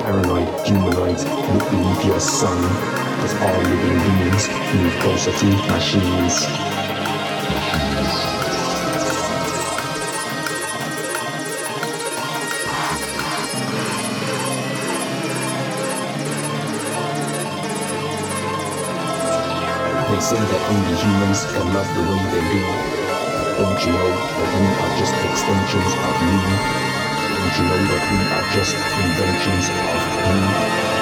M: paranoid humanoid, look beneath your sun, Cause all living beings move closer to machines. They say that only humans can love the way they do. Don't you know that we are just extensions of you? Don't you know that we are just inventions of you?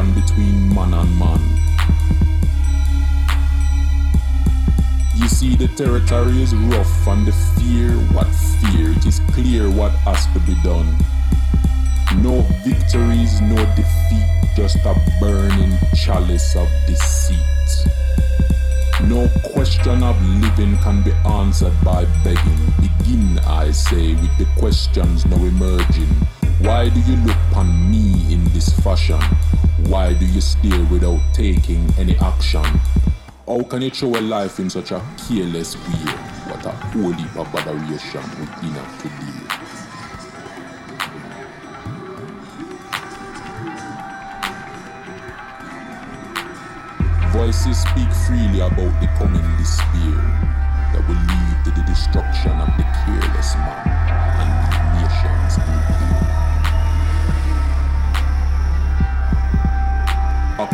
N: Relation between man and man. You see, the territory is rough and the fear, what fear? It is clear what has to be done. No victories, no defeat, just a burning chalice of deceit. No question of living can be answered by begging. Begin, I say, with the questions now emerging. Why do you look upon me in this fashion? Why do you stare without taking any action? How can you throw a life in such a careless way? What a holy heap of adoration within a today. Voices speak freely about the coming despair that will lead to the destruction of the careless man and leave nations in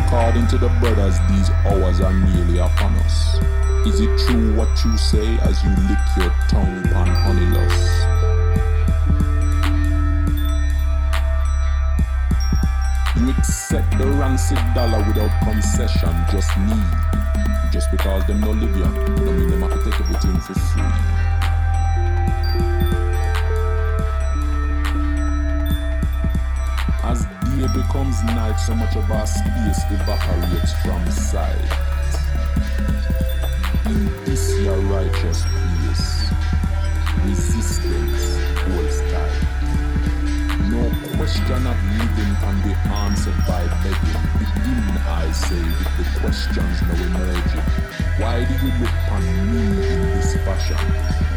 N: According to the brothers, these hours are nearly upon us. Is it true what you say as you lick your tongue upon honeylust? You accept the rancid dollar without concession, just need. Just because them no live ya, no mean them have to take everything for free. Day becomes night, so much of our space evaporates from sight. In this your righteous place, resistance holds tight. No question of living can be answered by begging. Begin, I say, with the questions now emerging. Why do you look upon me in this fashion?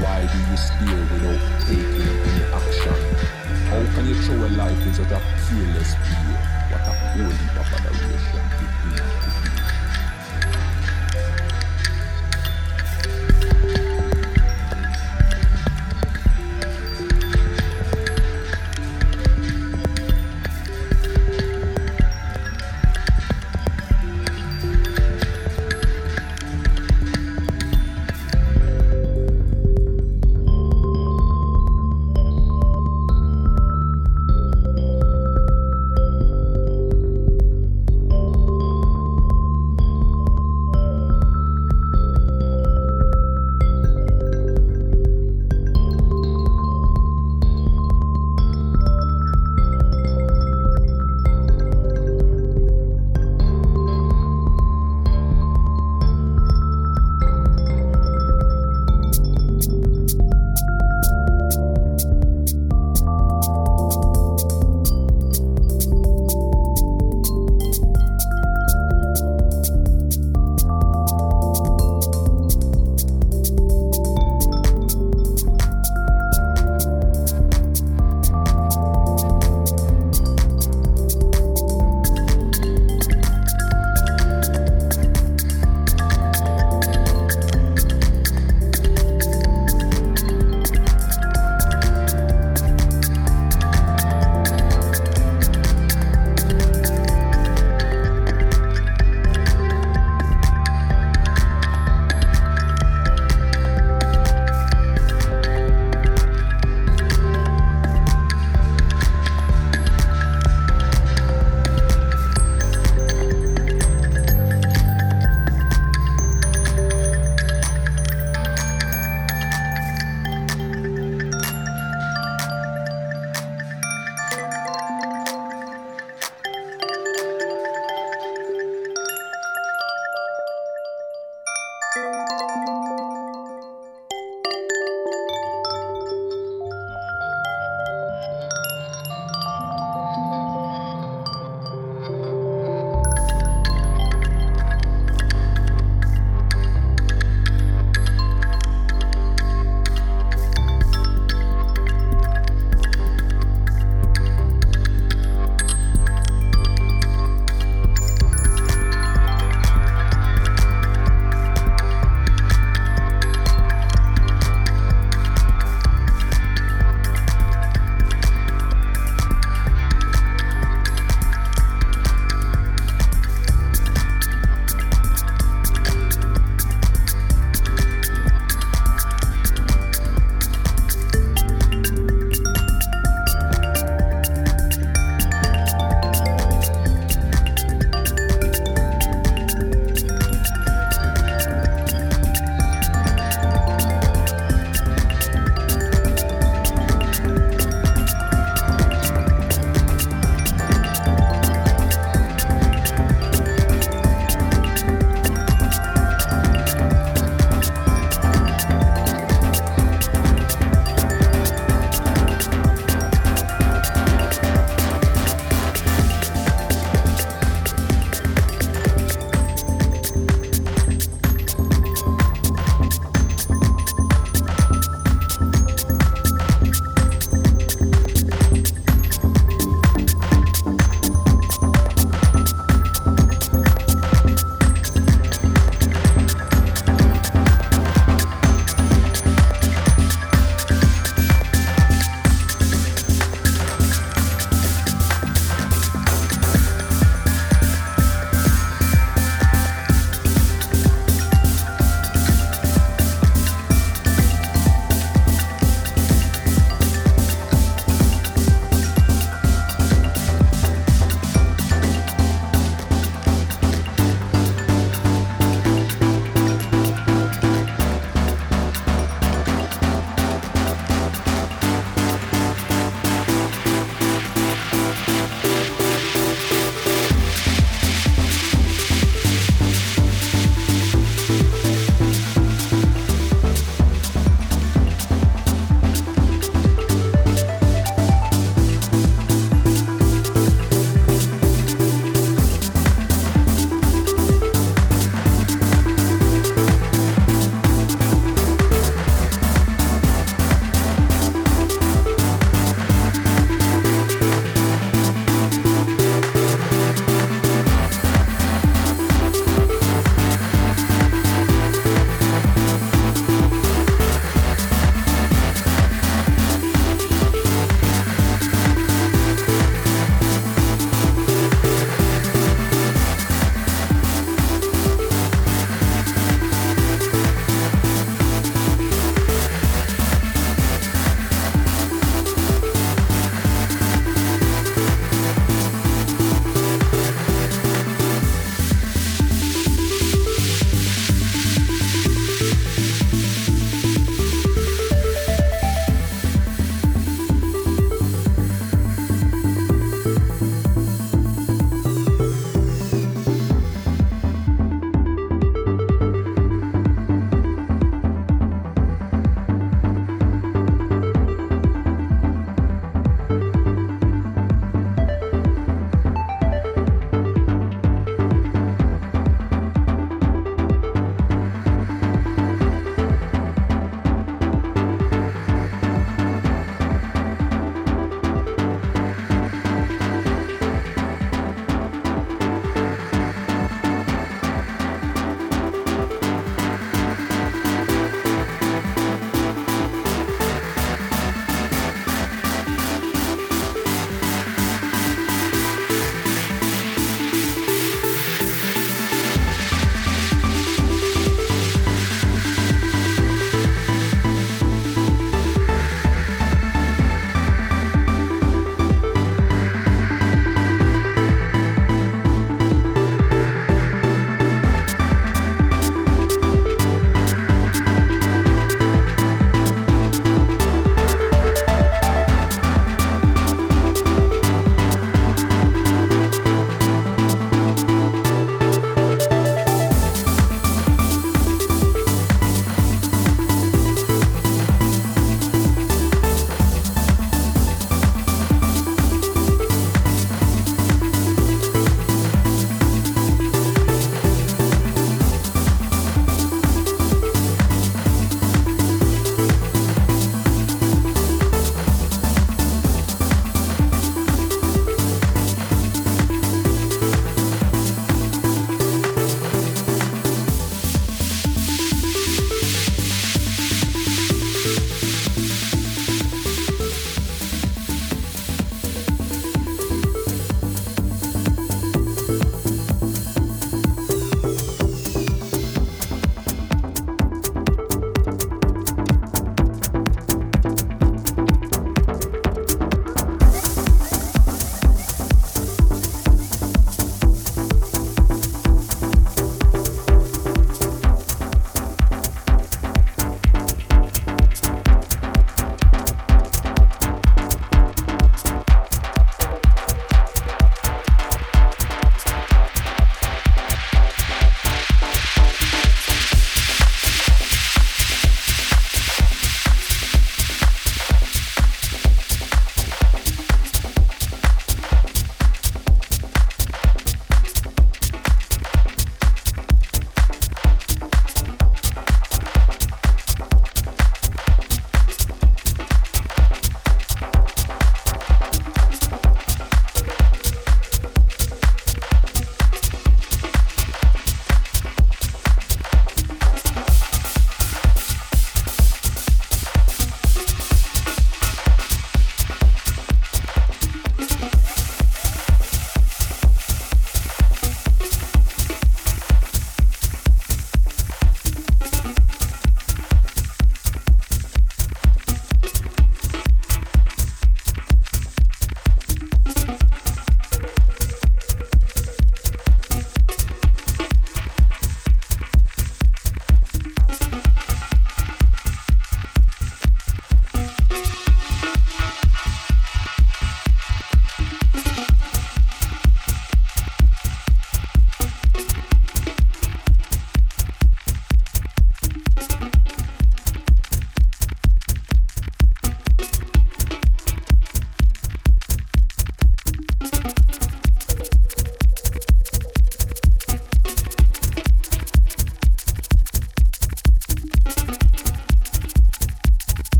N: Why do you stare without taking any action? How can you throw a life in such a careless Unbefreiter Mission.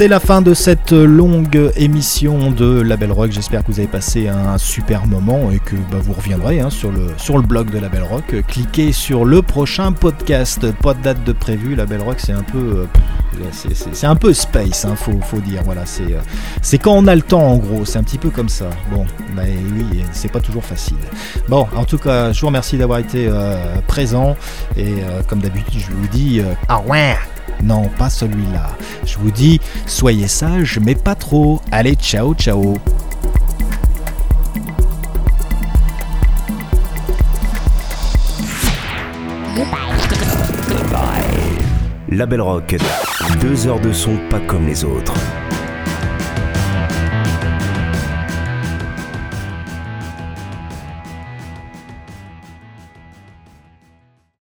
B: C'est la fin de cette longue émission de Label Rock. J'espère que vous avez passé un super moment et que bah, vous reviendrez hein, sur, le, sur le blog de Label Rock. Cliquez sur le prochain podcast. Pas de date de prévu. Label Rock, c'est un peu, euh, c'est- un peu space, hein, faut, faut dire. Voilà, c'est euh, c'est quand on a le temps en gros. C'est un petit peu comme ça. Bon, bah oui, c'est pas toujours facile. Bon, en tout cas, je vous remercie d'avoir été euh, présent et comme d'habitude, je vous dis ah ouais. Non, pas celui-là. Je vous dis, soyez sages, mais pas trop. Allez, ciao, ciao.
A: Label Rock, deux heures de son pas comme les autres.